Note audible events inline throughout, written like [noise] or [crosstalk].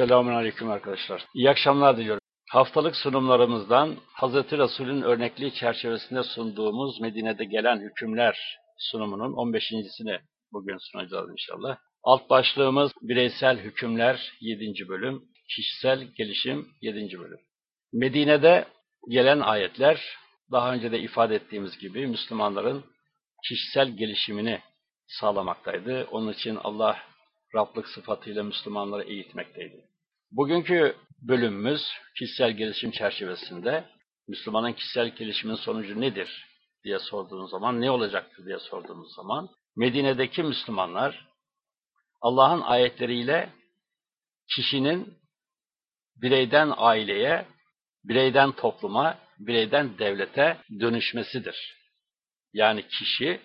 Selamun Aleyküm arkadaşlar. İyi akşamlar diliyorum. Haftalık sunumlarımızdan Hz. Resul'ün örnekliği çerçevesinde sunduğumuz Medine'de gelen hükümler sunumunun 15.sini bugün sunacağız inşallah. Alt başlığımız bireysel hükümler 7. bölüm, kişisel gelişim 7. bölüm. Medine'de gelen ayetler daha önce de ifade ettiğimiz gibi Müslümanların kişisel gelişimini sağlamaktaydı. Onun için Allah Rablık sıfatıyla Müslümanları eğitmekteydi. Bugünkü bölümümüz kişisel gelişim çerçevesinde Müslümanın kişisel gelişimin sonucu nedir diye sorduğunuz zaman, ne olacaktır diye sorduğunuz zaman, Medine'deki Müslümanlar Allah'ın ayetleriyle kişinin bireyden aileye, bireyden topluma, bireyden devlete dönüşmesidir. Yani kişi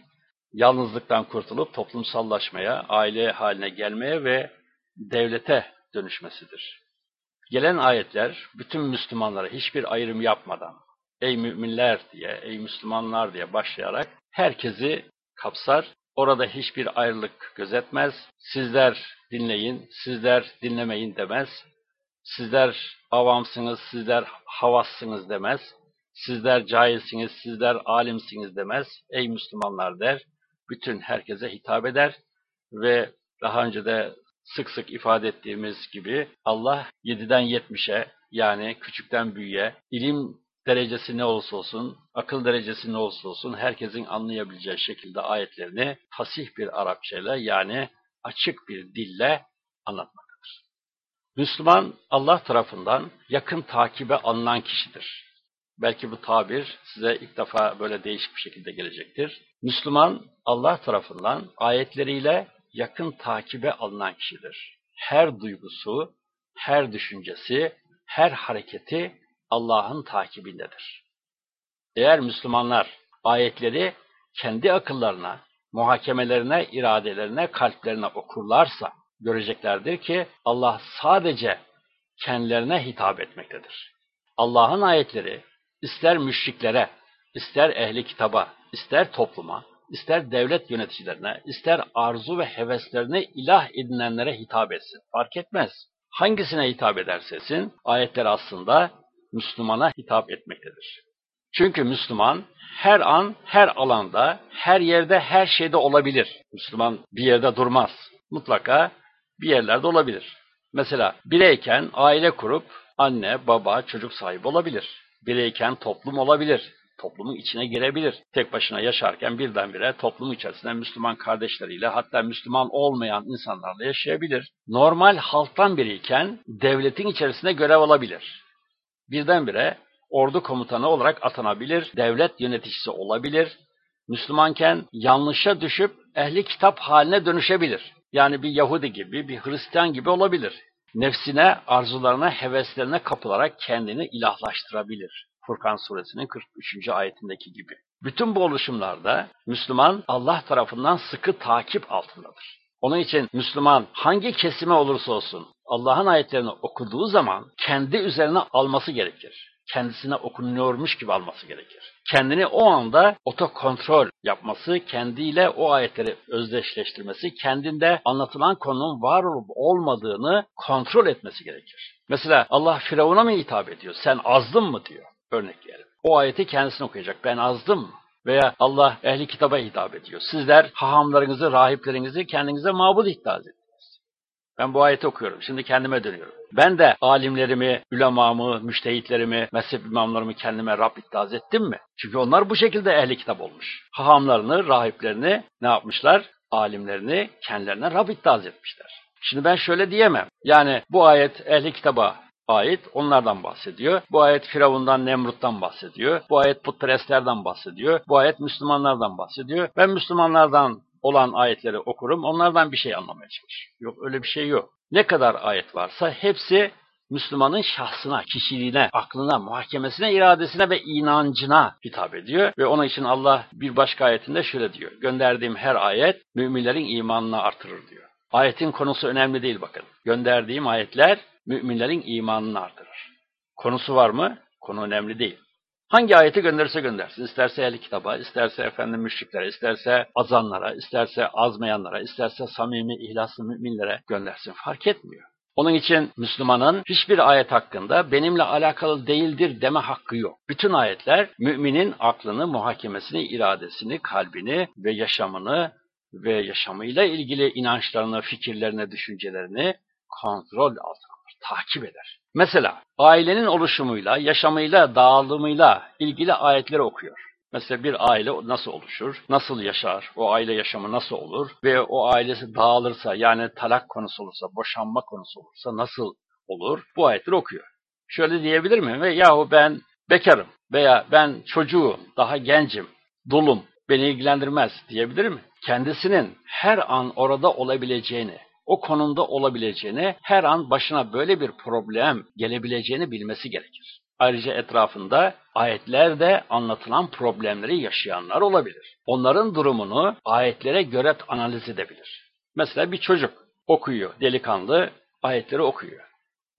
yalnızlıktan kurtulup toplumsallaşmaya, aile haline gelmeye ve devlete dönüşmesidir. Gelen ayetler bütün Müslümanlara hiçbir ayrım yapmadan, ey müminler diye, ey Müslümanlar diye başlayarak herkesi kapsar, orada hiçbir ayrılık gözetmez, sizler dinleyin, sizler dinlemeyin demez, sizler avamsınız, sizler havassınız demez, sizler cahilsiniz, sizler alimsiniz demez, ey Müslümanlar der, bütün herkese hitap eder ve daha önce de sık sık ifade ettiğimiz gibi Allah 7'den 70'e yani küçükten büyüğe ilim derecesi ne olursa olsun, akıl derecesi ne olursa olsun herkesin anlayabileceği şekilde ayetlerini fasih bir Arapçayla yani açık bir dille anlatmaktadır. Müslüman Allah tarafından yakın takibe alınan kişidir. Belki bu tabir size ilk defa böyle değişik bir şekilde gelecektir. Müslüman Allah tarafından ayetleriyle yakın takibe alınan kişidir. Her duygusu, her düşüncesi, her hareketi Allah'ın takibindedir. Eğer Müslümanlar ayetleri kendi akıllarına, muhakemelerine, iradelerine, kalplerine okurlarsa göreceklerdir ki Allah sadece kendilerine hitap etmektedir. Allah'ın ayetleri ister müşriklere, ister ehli kitaba, ister topluma, ister devlet yöneticilerine, ister arzu ve heveslerine ilah edinenlere hitap etsin. Fark etmez. Hangisine hitap ederse etsin, ayetler aslında Müslümana hitap etmektedir. Çünkü Müslüman her an, her alanda, her yerde, her şeyde olabilir. Müslüman bir yerde durmaz. Mutlaka bir yerlerde olabilir. Mesela bireyken aile kurup anne, baba, çocuk sahibi olabilir. Bireyken toplum olabilir toplumun içine girebilir. Tek başına yaşarken birdenbire toplum içerisinde Müslüman kardeşleriyle hatta Müslüman olmayan insanlarla yaşayabilir. Normal halktan biriyken devletin içerisinde görev alabilir. Birdenbire ordu komutanı olarak atanabilir, devlet yöneticisi olabilir. Müslümanken yanlışa düşüp ehli kitap haline dönüşebilir. Yani bir Yahudi gibi, bir Hristiyan gibi olabilir. Nefsine, arzularına, heveslerine kapılarak kendini ilahlaştırabilir. Furkan suresinin 43. ayetindeki gibi. Bütün bu oluşumlarda Müslüman Allah tarafından sıkı takip altındadır. Onun için Müslüman hangi kesime olursa olsun Allah'ın ayetlerini okuduğu zaman kendi üzerine alması gerekir. Kendisine okunuyormuş gibi alması gerekir. Kendini o anda otokontrol yapması, kendiyle o ayetleri özdeşleştirmesi, kendinde anlatılan konunun var olup olmadığını kontrol etmesi gerekir. Mesela Allah Firavun'a mı hitap ediyor? Sen azdın mı diyor örnekleyelim. O ayeti kendisine okuyacak. Ben azdım. Veya Allah ehli kitaba hitap ediyor. Sizler hahamlarınızı, rahiplerinizi kendinize mabud iddia ettiniz. Ben bu ayeti okuyorum. Şimdi kendime dönüyorum. Ben de alimlerimi, ulemamı, müştehitlerimi, mezhep imamlarımı kendime Rab iddia ettim mi? Çünkü onlar bu şekilde ehli kitap olmuş. Hahamlarını, rahiplerini ne yapmışlar? Alimlerini kendilerine Rab iddia etmişler. Şimdi ben şöyle diyemem. Yani bu ayet ehli kitaba ayet onlardan bahsediyor. Bu ayet Firavundan, Nemrut'tan bahsediyor. Bu ayet putperestlerden bahsediyor. Bu ayet Müslümanlardan bahsediyor. Ben Müslümanlardan olan ayetleri okurum, onlardan bir şey anlamaya çalışırım. Yok öyle bir şey yok. Ne kadar ayet varsa hepsi Müslümanın şahsına, kişiliğine, aklına, muhakemesine, iradesine ve inancına hitap ediyor. Ve onun için Allah bir başka ayetinde şöyle diyor. Gönderdiğim her ayet müminlerin imanını artırır diyor. Ayetin konusu önemli değil bakın. Gönderdiğim ayetler müminlerin imanını artırır. Konusu var mı? Konu önemli değil. Hangi ayeti gönderirse göndersin. İsterse ehli kitaba, isterse efendim müşriklere, isterse azanlara, isterse azmayanlara, isterse samimi, ihlaslı müminlere göndersin. Fark etmiyor. Onun için Müslümanın hiçbir ayet hakkında benimle alakalı değildir deme hakkı yok. Bütün ayetler müminin aklını, muhakemesini, iradesini, kalbini ve yaşamını ve yaşamıyla ilgili inançlarını, fikirlerini, düşüncelerini kontrol altına takip eder. Mesela ailenin oluşumuyla, yaşamıyla, dağılımıyla ilgili ayetleri okuyor. Mesela bir aile nasıl oluşur, nasıl yaşar, o aile yaşamı nasıl olur ve o ailesi dağılırsa yani talak konusu olursa, boşanma konusu olursa nasıl olur? Bu ayetleri okuyor. Şöyle diyebilir mi? Ve yahu ben bekarım veya ben çocuğum, daha gencim, dulum, beni ilgilendirmez diyebilir mi? Kendisinin her an orada olabileceğini, o konumda olabileceğini, her an başına böyle bir problem gelebileceğini bilmesi gerekir. Ayrıca etrafında ayetlerde anlatılan problemleri yaşayanlar olabilir. Onların durumunu ayetlere göre analiz edebilir. Mesela bir çocuk okuyor, delikanlı ayetleri okuyor.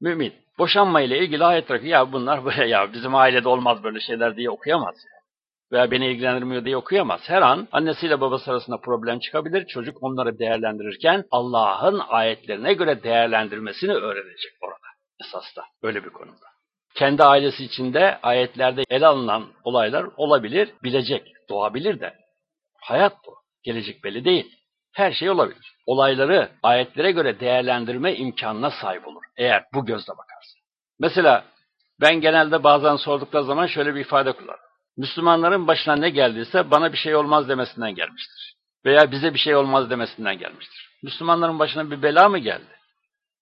Mümin, boşanma ile ilgili ayetler ya bunlar böyle ya bizim ailede olmaz böyle şeyler diye okuyamaz. Yani. Veya beni ilgilendirmiyor diye okuyamaz. Her an annesiyle babası arasında problem çıkabilir. Çocuk onları değerlendirirken Allah'ın ayetlerine göre değerlendirmesini öğrenecek orada. Esas da öyle bir konuda kendi ailesi içinde ayetlerde ele alınan olaylar olabilir, bilecek, doğabilir de. Hayat bu. Gelecek belli değil. Her şey olabilir. Olayları ayetlere göre değerlendirme imkanına sahip olur. Eğer bu gözle bakarsa. Mesela ben genelde bazen sordukları zaman şöyle bir ifade kullanırım. Müslümanların başına ne geldiyse bana bir şey olmaz demesinden gelmiştir. Veya bize bir şey olmaz demesinden gelmiştir. Müslümanların başına bir bela mı geldi?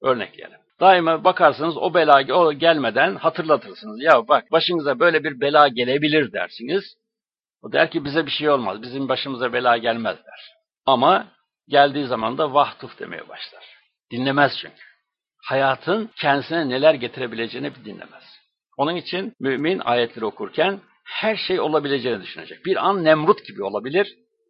Örnekleyelim. Daima bakarsınız o bela o gelmeden hatırlatırsınız. Ya bak başınıza böyle bir bela gelebilir dersiniz. O der ki bize bir şey olmaz. Bizim başımıza bela gelmez der. Ama geldiği zaman da vahtuf demeye başlar. Dinlemez çünkü. Hayatın kendisine neler getirebileceğini bir dinlemez. Onun için mümin ayetleri okurken her şey olabileceğini düşünecek. Bir an Nemrut gibi olabilir,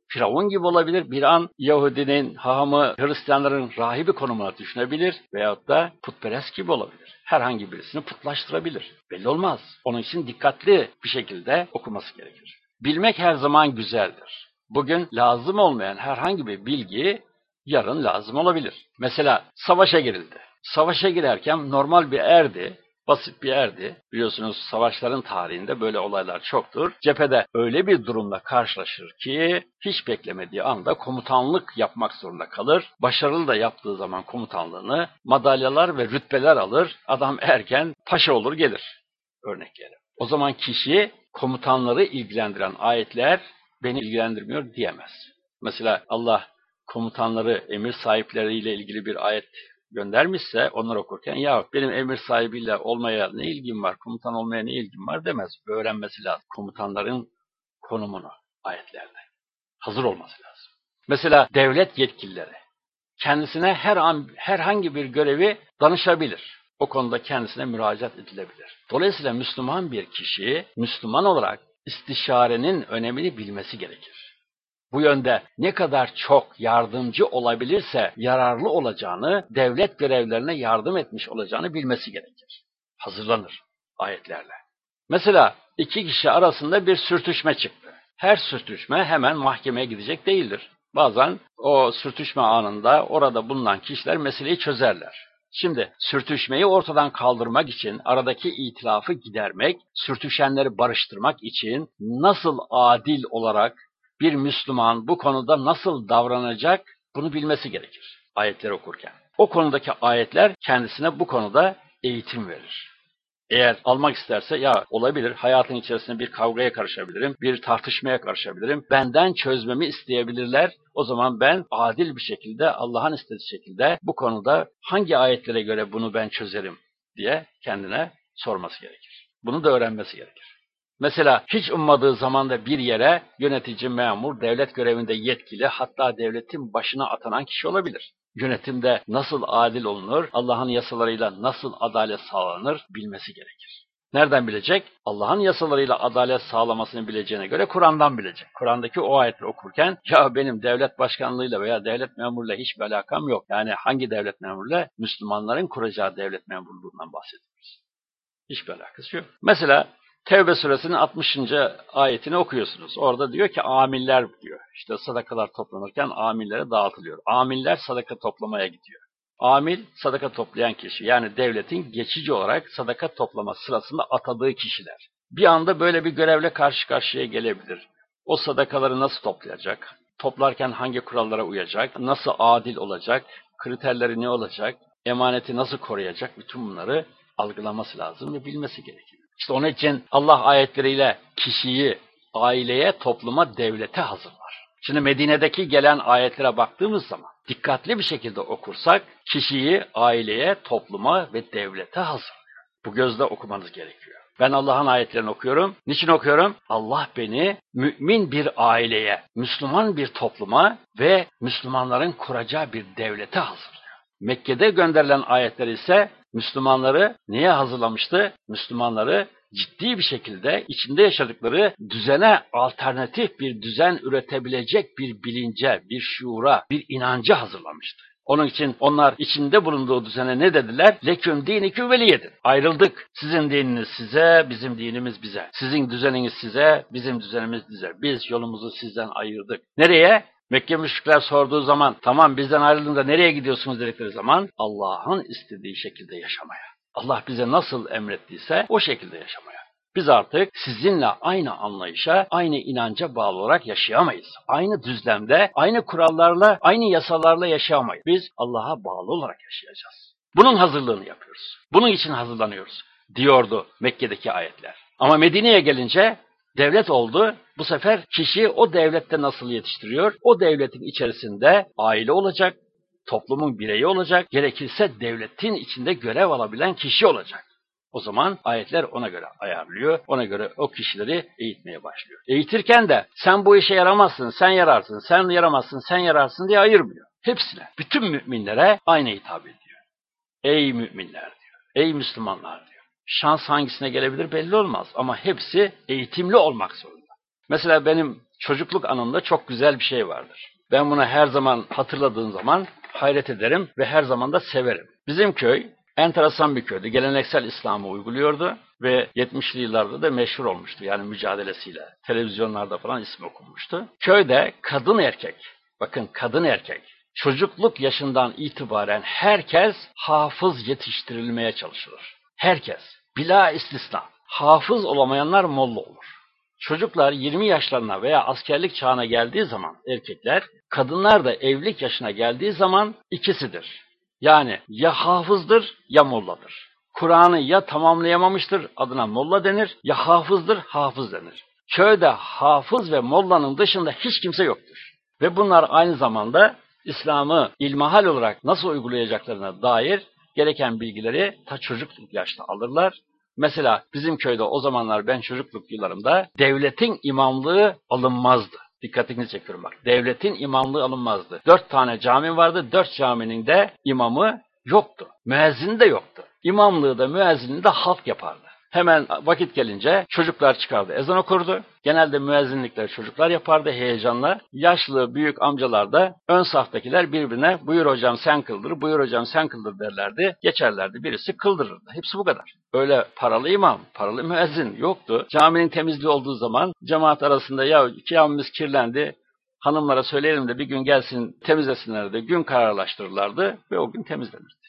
Firavun gibi olabilir. Bir an Yahudinin, hahamı, Hristiyanların rahibi konumuna düşünebilir veyahut da putperest gibi olabilir. Herhangi birisini putlaştırabilir. Belli olmaz. Onun için dikkatli bir şekilde okuması gerekir. Bilmek her zaman güzeldir. Bugün lazım olmayan herhangi bir bilgi yarın lazım olabilir. Mesela savaşa girildi. Savaşa girerken normal bir erdi basit bir erdi. Biliyorsunuz savaşların tarihinde böyle olaylar çoktur. Cephede öyle bir durumla karşılaşır ki hiç beklemediği anda komutanlık yapmak zorunda kalır. Başarılı da yaptığı zaman komutanlığını madalyalar ve rütbeler alır. Adam erken paşa olur gelir. Örnekleri. O zaman kişi komutanları ilgilendiren ayetler beni ilgilendirmiyor diyemez. Mesela Allah komutanları, emir sahipleriyle ilgili bir ayet göndermişse onlar okurken ya benim emir sahibiyle olmaya ne ilgim var, komutan olmaya ne ilgim var demez. Öğrenmesi lazım. Komutanların konumunu ayetlerde. Hazır olması lazım. Mesela devlet yetkilileri kendisine her an herhangi bir görevi danışabilir. O konuda kendisine müracaat edilebilir. Dolayısıyla Müslüman bir kişi Müslüman olarak istişarenin önemini bilmesi gerekir bu yönde ne kadar çok yardımcı olabilirse yararlı olacağını, devlet görevlerine yardım etmiş olacağını bilmesi gerekir. Hazırlanır ayetlerle. Mesela iki kişi arasında bir sürtüşme çıktı. Her sürtüşme hemen mahkemeye gidecek değildir. Bazen o sürtüşme anında orada bulunan kişiler meseleyi çözerler. Şimdi sürtüşmeyi ortadan kaldırmak için, aradaki itilafı gidermek, sürtüşenleri barıştırmak için nasıl adil olarak bir Müslüman bu konuda nasıl davranacak bunu bilmesi gerekir ayetleri okurken. O konudaki ayetler kendisine bu konuda eğitim verir. Eğer almak isterse ya olabilir hayatın içerisinde bir kavgaya karışabilirim, bir tartışmaya karışabilirim. Benden çözmemi isteyebilirler. O zaman ben adil bir şekilde Allah'ın istediği şekilde bu konuda hangi ayetlere göre bunu ben çözerim diye kendine sorması gerekir. Bunu da öğrenmesi gerekir. Mesela hiç ummadığı zamanda bir yere yönetici, memur, devlet görevinde yetkili hatta devletin başına atanan kişi olabilir. Yönetimde nasıl adil olunur, Allah'ın yasalarıyla nasıl adalet sağlanır bilmesi gerekir. Nereden bilecek? Allah'ın yasalarıyla adalet sağlamasını bileceğine göre Kur'an'dan bilecek. Kur'an'daki o ayetleri okurken ya benim devlet başkanlığıyla veya devlet memuruyla hiçbir alakam yok. Yani hangi devlet memuruyla? Müslümanların kuracağı devlet memurluğundan bahsediyoruz. Hiçbir alakası yok. Mesela Tevbe suresinin 60. ayetini okuyorsunuz. Orada diyor ki amiller diyor. İşte sadakalar toplanırken amillere dağıtılıyor. Amiller sadaka toplamaya gidiyor. Amil sadaka toplayan kişi yani devletin geçici olarak sadaka toplama sırasında atadığı kişiler. Bir anda böyle bir görevle karşı karşıya gelebilir. O sadakaları nasıl toplayacak? Toplarken hangi kurallara uyacak? Nasıl adil olacak? Kriterleri ne olacak? Emaneti nasıl koruyacak? Bütün bunları algılaması lazım ve bilmesi gerekiyor. İşte onun için Allah ayetleriyle kişiyi aileye, topluma, devlete hazırlar. Şimdi Medine'deki gelen ayetlere baktığımız zaman dikkatli bir şekilde okursak kişiyi aileye, topluma ve devlete hazırlıyor. Bu gözle okumanız gerekiyor. Ben Allah'ın ayetlerini okuyorum. Niçin okuyorum? Allah beni mümin bir aileye, Müslüman bir topluma ve Müslümanların kuracağı bir devlete hazırlıyor. Mekke'de gönderilen ayetler ise Müslümanları niye hazırlamıştı? Müslümanları ciddi bir şekilde içinde yaşadıkları düzene alternatif bir düzen üretebilecek bir bilince, bir şuura, bir inanca hazırlamıştı. Onun için onlar içinde bulunduğu düzene ne dediler? Leküm diniküm veliyedin. Ayrıldık. Sizin dininiz size, bizim dinimiz bize. Sizin düzeniniz size, bizim düzenimiz bize. Biz yolumuzu sizden ayırdık. Nereye? Mekke müşrikler sorduğu zaman tamam bizden ayrıldığında nereye gidiyorsunuz dedikleri zaman Allah'ın istediği şekilde yaşamaya. Allah bize nasıl emrettiyse o şekilde yaşamaya. Biz artık sizinle aynı anlayışa, aynı inanca bağlı olarak yaşayamayız. Aynı düzlemde, aynı kurallarla, aynı yasalarla yaşayamayız. Biz Allah'a bağlı olarak yaşayacağız. Bunun hazırlığını yapıyoruz. Bunun için hazırlanıyoruz diyordu Mekke'deki ayetler. Ama Medine'ye gelince devlet oldu. Bu sefer kişi o devlette nasıl yetiştiriyor? O devletin içerisinde aile olacak, toplumun bireyi olacak, gerekirse devletin içinde görev alabilen kişi olacak. O zaman ayetler ona göre ayarlıyor, ona göre o kişileri eğitmeye başlıyor. Eğitirken de sen bu işe yaramazsın, sen yararsın, sen yaramazsın, sen yararsın diye ayırmıyor. Hepsine, bütün müminlere aynı hitap ediyor. Ey müminler diyor, ey Müslümanlar diyor. Şans hangisine gelebilir belli olmaz ama hepsi eğitimli olmak zorunda. Mesela benim çocukluk anımda çok güzel bir şey vardır. Ben bunu her zaman hatırladığım zaman hayret ederim ve her zaman da severim. Bizim köy enteresan bir köydü. Geleneksel İslam'ı uyguluyordu ve 70'li yıllarda da meşhur olmuştu yani mücadelesiyle. Televizyonlarda falan ismi okunmuştu. Köyde kadın erkek, bakın kadın erkek, çocukluk yaşından itibaren herkes hafız yetiştirilmeye çalışılır. Herkes, bila istisna. Hafız olamayanlar molla olur. Çocuklar 20 yaşlarına veya askerlik çağına geldiği zaman erkekler, kadınlar da evlilik yaşına geldiği zaman ikisidir. Yani ya hafızdır ya molladır. Kur'an'ı ya tamamlayamamıştır adına molla denir ya hafızdır hafız denir. Köyde hafız ve mollanın dışında hiç kimse yoktur. Ve bunlar aynı zamanda İslam'ı ilmahal olarak nasıl uygulayacaklarına dair gereken bilgileri ta çocukluk yaşta alırlar. Mesela bizim köyde o zamanlar ben çocukluk yıllarımda devletin imamlığı alınmazdı. Dikkatinizi çekiyorum bak. Devletin imamlığı alınmazdı. Dört tane cami vardı. Dört caminin de imamı yoktu. Müezzini de yoktu. İmamlığı da müezzini de halk yapardı. Hemen vakit gelince çocuklar çıkardı, ezan okurdu. Genelde müezzinlikler çocuklar yapardı heyecanla. Yaşlı büyük amcalar da ön saftakiler birbirine buyur hocam sen kıldır, buyur hocam sen kıldır derlerdi. Geçerlerdi birisi kıldırırdı. Hepsi bu kadar. Öyle paralı imam, paralı müezzin yoktu. Caminin temizliği olduğu zaman cemaat arasında ya camimiz kirlendi, hanımlara söyleyelim de bir gün gelsin temizlesinler de gün kararlaştırırlardı ve o gün temizlenirdi.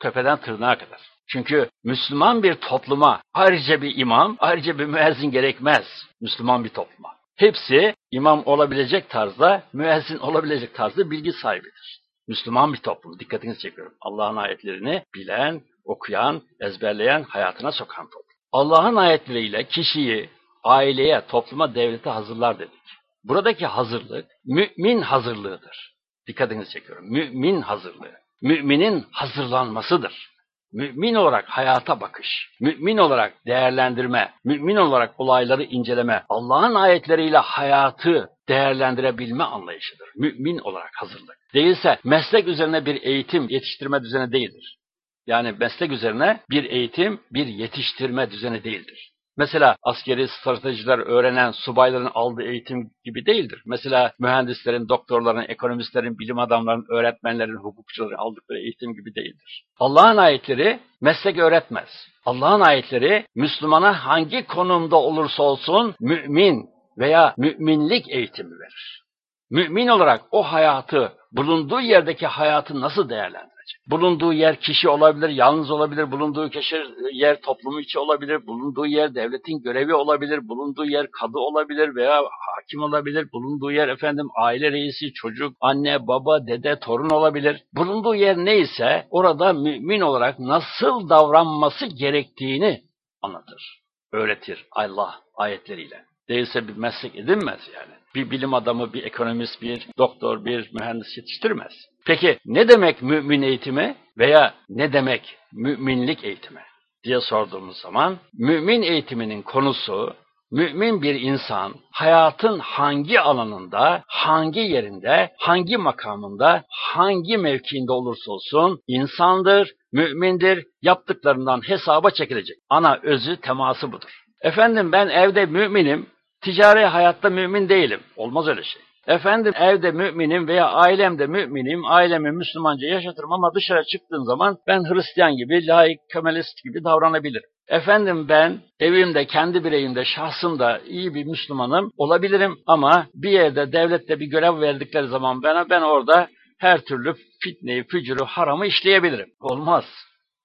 Tepeden tırnağa kadar. Çünkü Müslüman bir topluma ayrıca bir imam, ayrıca bir müezzin gerekmez. Müslüman bir topluma. Hepsi imam olabilecek tarzda, müezzin olabilecek tarzda bilgi sahibidir. Müslüman bir toplum. Dikkatinizi çekiyorum. Allah'ın ayetlerini bilen, okuyan, ezberleyen, hayatına sokan toplum. Allah'ın ayetleriyle kişiyi aileye, topluma, devlete hazırlar dedik. Buradaki hazırlık mümin hazırlığıdır. Dikkatinizi çekiyorum. Mümin hazırlığı. Müminin hazırlanmasıdır. Mümin olarak hayata bakış, mümin olarak değerlendirme, mümin olarak olayları inceleme, Allah'ın ayetleriyle hayatı değerlendirebilme anlayışıdır. Mümin olarak hazırlık. Değilse meslek üzerine bir eğitim, yetiştirme düzeni değildir. Yani meslek üzerine bir eğitim, bir yetiştirme düzeni değildir. Mesela askeri stratejiler öğrenen subayların aldığı eğitim gibi değildir. Mesela mühendislerin, doktorların, ekonomistlerin, bilim adamlarının, öğretmenlerin, hukukçuların aldıkları eğitim gibi değildir. Allah'ın ayetleri meslek öğretmez. Allah'ın ayetleri Müslümana hangi konumda olursa olsun mümin veya müminlik eğitimi verir. Mümin olarak o hayatı, bulunduğu yerdeki hayatı nasıl değerlendirecek? Bulunduğu yer kişi olabilir, yalnız olabilir, bulunduğu kişi yer toplumu içi olabilir, bulunduğu yer devletin görevi olabilir, bulunduğu yer kadı olabilir veya hakim olabilir, bulunduğu yer efendim aile reisi, çocuk, anne, baba, dede, torun olabilir. Bulunduğu yer neyse orada mümin olarak nasıl davranması gerektiğini anlatır, öğretir Allah ayetleriyle. Değilse bir meslek edinmez yani. Bir bilim adamı, bir ekonomist, bir doktor, bir mühendis yetiştirmez. Peki ne demek mümin eğitimi veya ne demek müminlik eğitimi diye sorduğumuz zaman mümin eğitiminin konusu mümin bir insan hayatın hangi alanında, hangi yerinde, hangi makamında, hangi mevkiinde olursa olsun insandır, mümindir, yaptıklarından hesaba çekilecek. Ana özü teması budur. Efendim ben evde müminim, ticari hayatta mümin değilim. Olmaz öyle şey. Efendim evde müminim veya ailemde müminim, ailemi Müslümanca yaşatırım ama dışarı çıktığım zaman ben Hristiyan gibi, laik, kemalist gibi davranabilirim. Efendim ben evimde, kendi bireyimde, şahsımda iyi bir Müslümanım olabilirim ama bir yerde devlette bir görev verdikleri zaman bana ben orada her türlü fitneyi, fücuru, haramı işleyebilirim. Olmaz.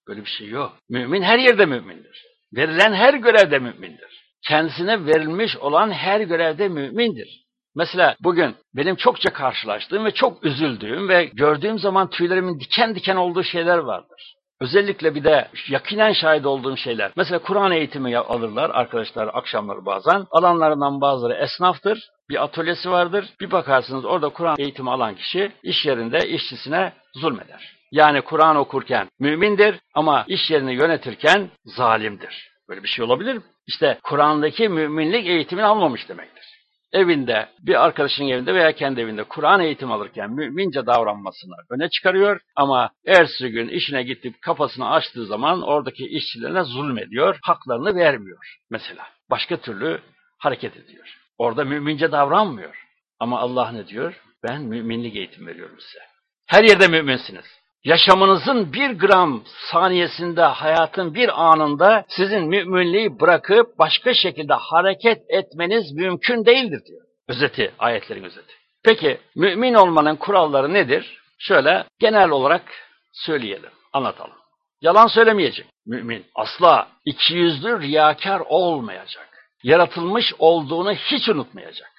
Böyle bir şey yok. Mümin her yerde mümindir. Verilen her görevde mümindir. Kendisine verilmiş olan her görevde mümindir. Mesela bugün benim çokça karşılaştığım ve çok üzüldüğüm ve gördüğüm zaman tüylerimin diken diken olduğu şeyler vardır. Özellikle bir de yakinen şahit olduğum şeyler. Mesela Kur'an eğitimi alırlar arkadaşlar akşamları bazen. Alanlarından bazıları esnaftır. Bir atölyesi vardır. Bir bakarsınız orada Kur'an eğitimi alan kişi iş yerinde işçisine zulmeder. Yani Kur'an okurken mümindir ama iş yerini yönetirken zalimdir. Böyle bir şey olabilir mi? İşte Kur'an'daki müminlik eğitimini almamış demektir. Evinde, bir arkadaşın evinde veya kendi evinde Kur'an eğitim alırken mümince davranmasını öne çıkarıyor ama ertesi gün işine gidip kafasını açtığı zaman oradaki işçilerine zulmediyor, haklarını vermiyor mesela. Başka türlü hareket ediyor. Orada mümince davranmıyor. Ama Allah ne diyor? Ben müminlik eğitim veriyorum size. Her yerde müminsiniz. Yaşamınızın bir gram saniyesinde, hayatın bir anında sizin müminliği bırakıp başka şekilde hareket etmeniz mümkün değildir diyor. Özeti, ayetlerin özeti. Peki mümin olmanın kuralları nedir? Şöyle genel olarak söyleyelim, anlatalım. Yalan söylemeyecek mümin. Asla ikiyüzlü riyakar olmayacak. Yaratılmış olduğunu hiç unutmayacak.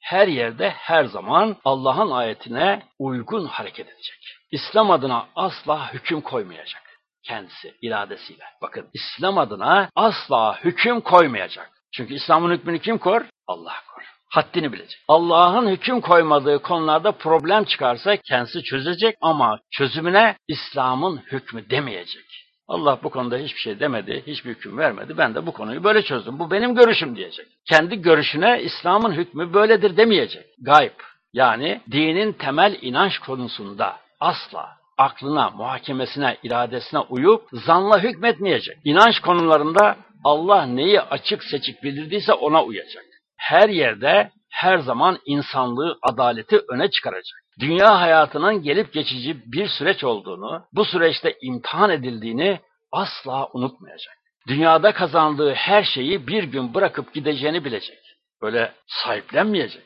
Her yerde her zaman Allah'ın ayetine uygun hareket edecek. İslam adına asla hüküm koymayacak kendisi iradesiyle. Bakın İslam adına asla hüküm koymayacak. Çünkü İslam'ın hükmünü kim kor? Allah kor. Haddini bilecek. Allah'ın hüküm koymadığı konularda problem çıkarsa kendisi çözecek ama çözümüne İslam'ın hükmü demeyecek. Allah bu konuda hiçbir şey demedi, hiçbir hüküm vermedi. Ben de bu konuyu böyle çözdüm. Bu benim görüşüm diyecek. Kendi görüşüne İslam'ın hükmü böyledir demeyecek. Gayb yani dinin temel inanç konusunda asla aklına, muhakemesine, iradesine uyup zanla hükmetmeyecek. İnanç konularında Allah neyi açık seçik bildirdiyse ona uyacak. Her yerde her zaman insanlığı, adaleti öne çıkaracak. Dünya hayatının gelip geçici bir süreç olduğunu, bu süreçte imtihan edildiğini asla unutmayacak. Dünyada kazandığı her şeyi bir gün bırakıp gideceğini bilecek. Böyle sahiplenmeyecek.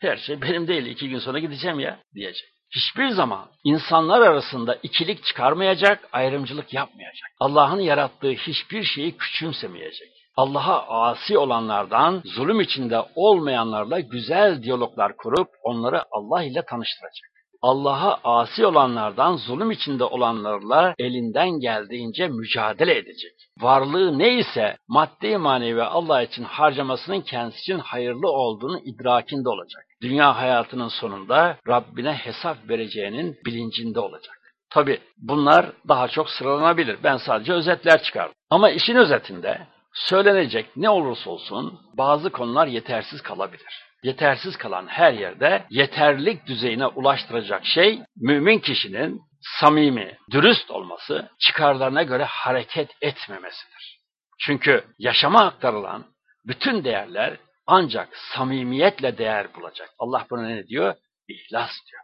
Her şey benim değil, iki gün sonra gideceğim ya diyecek hiçbir zaman insanlar arasında ikilik çıkarmayacak, ayrımcılık yapmayacak. Allah'ın yarattığı hiçbir şeyi küçümsemeyecek. Allah'a asi olanlardan, zulüm içinde olmayanlarla güzel diyaloglar kurup onları Allah ile tanıştıracak. Allah'a asi olanlardan, zulüm içinde olanlarla elinden geldiğince mücadele edecek. Varlığı neyse maddi manevi Allah için harcamasının kendisi için hayırlı olduğunu idrakinde olacak. Dünya hayatının sonunda Rabbine hesap vereceğinin bilincinde olacak. Tabi bunlar daha çok sıralanabilir. Ben sadece özetler çıkardım. Ama işin özetinde söylenecek ne olursa olsun bazı konular yetersiz kalabilir yetersiz kalan her yerde yeterlik düzeyine ulaştıracak şey mümin kişinin samimi, dürüst olması, çıkarlarına göre hareket etmemesidir. Çünkü yaşama aktarılan bütün değerler ancak samimiyetle değer bulacak. Allah buna ne diyor? İhlas diyor.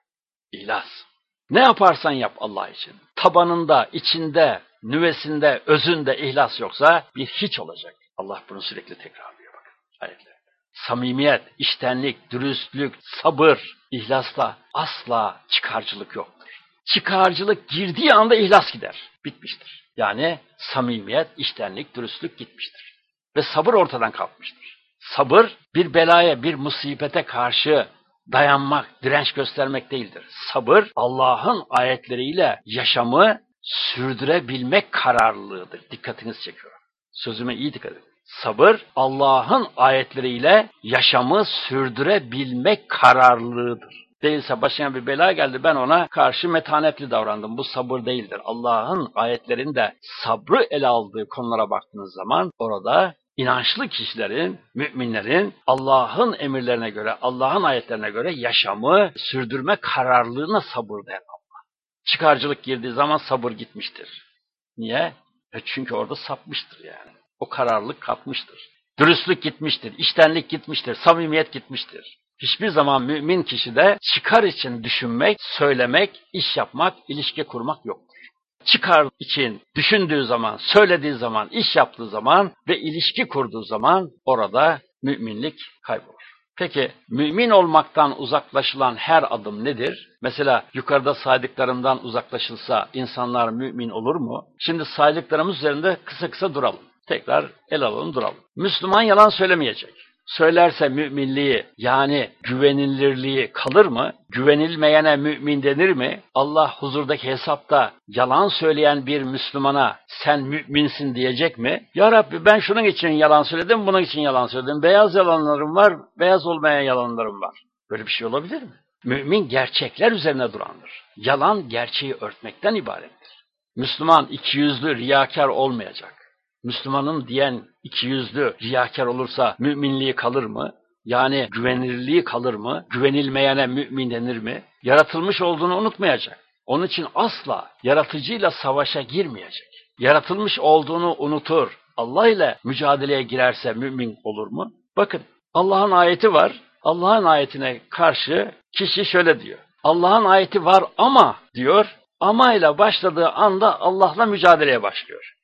İhlas. Ne yaparsan yap Allah için. Tabanında, içinde, nüvesinde, özünde ihlas yoksa bir hiç olacak. Allah bunu sürekli tekrarlıyor bakın samimiyet, iştenlik, dürüstlük, sabır, ihlasla asla çıkarcılık yoktur. Çıkarcılık girdiği anda ihlas gider. Bitmiştir. Yani samimiyet, iştenlik, dürüstlük gitmiştir. Ve sabır ortadan kalkmıştır. Sabır bir belaya, bir musibete karşı dayanmak, direnç göstermek değildir. Sabır Allah'ın ayetleriyle yaşamı sürdürebilmek kararlılığıdır. Dikkatinizi çekiyorum. Sözüme iyi dikkat edin. Sabır Allah'ın ayetleriyle yaşamı sürdürebilmek kararlılığıdır. Değilse başına bir bela geldi ben ona karşı metanetli davrandım. Bu sabır değildir. Allah'ın ayetlerinde sabrı ele aldığı konulara baktığınız zaman orada inançlı kişilerin, müminlerin Allah'ın emirlerine göre, Allah'ın ayetlerine göre yaşamı sürdürme kararlılığına sabır der Allah. Çıkarcılık girdiği zaman sabır gitmiştir. Niye? E çünkü orada sapmıştır yani. O kararlılık katmıştır. Dürüstlük gitmiştir, iştenlik gitmiştir, samimiyet gitmiştir. Hiçbir zaman mümin kişide çıkar için düşünmek, söylemek, iş yapmak, ilişki kurmak yoktur. Çıkar için düşündüğü zaman, söylediği zaman, iş yaptığı zaman ve ilişki kurduğu zaman orada müminlik kaybolur. Peki mümin olmaktan uzaklaşılan her adım nedir? Mesela yukarıda saydıklarımdan uzaklaşılsa insanlar mümin olur mu? Şimdi saydıklarımız üzerinde kısa kısa duralım. Tekrar el alalım duralım. Müslüman yalan söylemeyecek. Söylerse müminliği yani güvenilirliği kalır mı? Güvenilmeyene mümin denir mi? Allah huzurdaki hesapta yalan söyleyen bir Müslümana sen müminsin diyecek mi? Ya Rabbi ben şunun için yalan söyledim, bunun için yalan söyledim. Beyaz yalanlarım var, beyaz olmayan yalanlarım var. Böyle bir şey olabilir mi? Mümin gerçekler üzerine durandır. Yalan gerçeği örtmekten ibarettir. Müslüman ikiyüzlü, riyakar olmayacak. Müslümanın diyen iki yüzlü riyakar olursa müminliği kalır mı? Yani güvenilirliği kalır mı? Güvenilmeyene mümin denir mi? Yaratılmış olduğunu unutmayacak. Onun için asla yaratıcıyla savaşa girmeyecek. Yaratılmış olduğunu unutur. Allah ile mücadeleye girerse mümin olur mu? Bakın Allah'ın ayeti var. Allah'ın ayetine karşı kişi şöyle diyor. Allah'ın ayeti var ama diyor. Ama ile başladığı anda Allah'la mücadeleye başlıyor.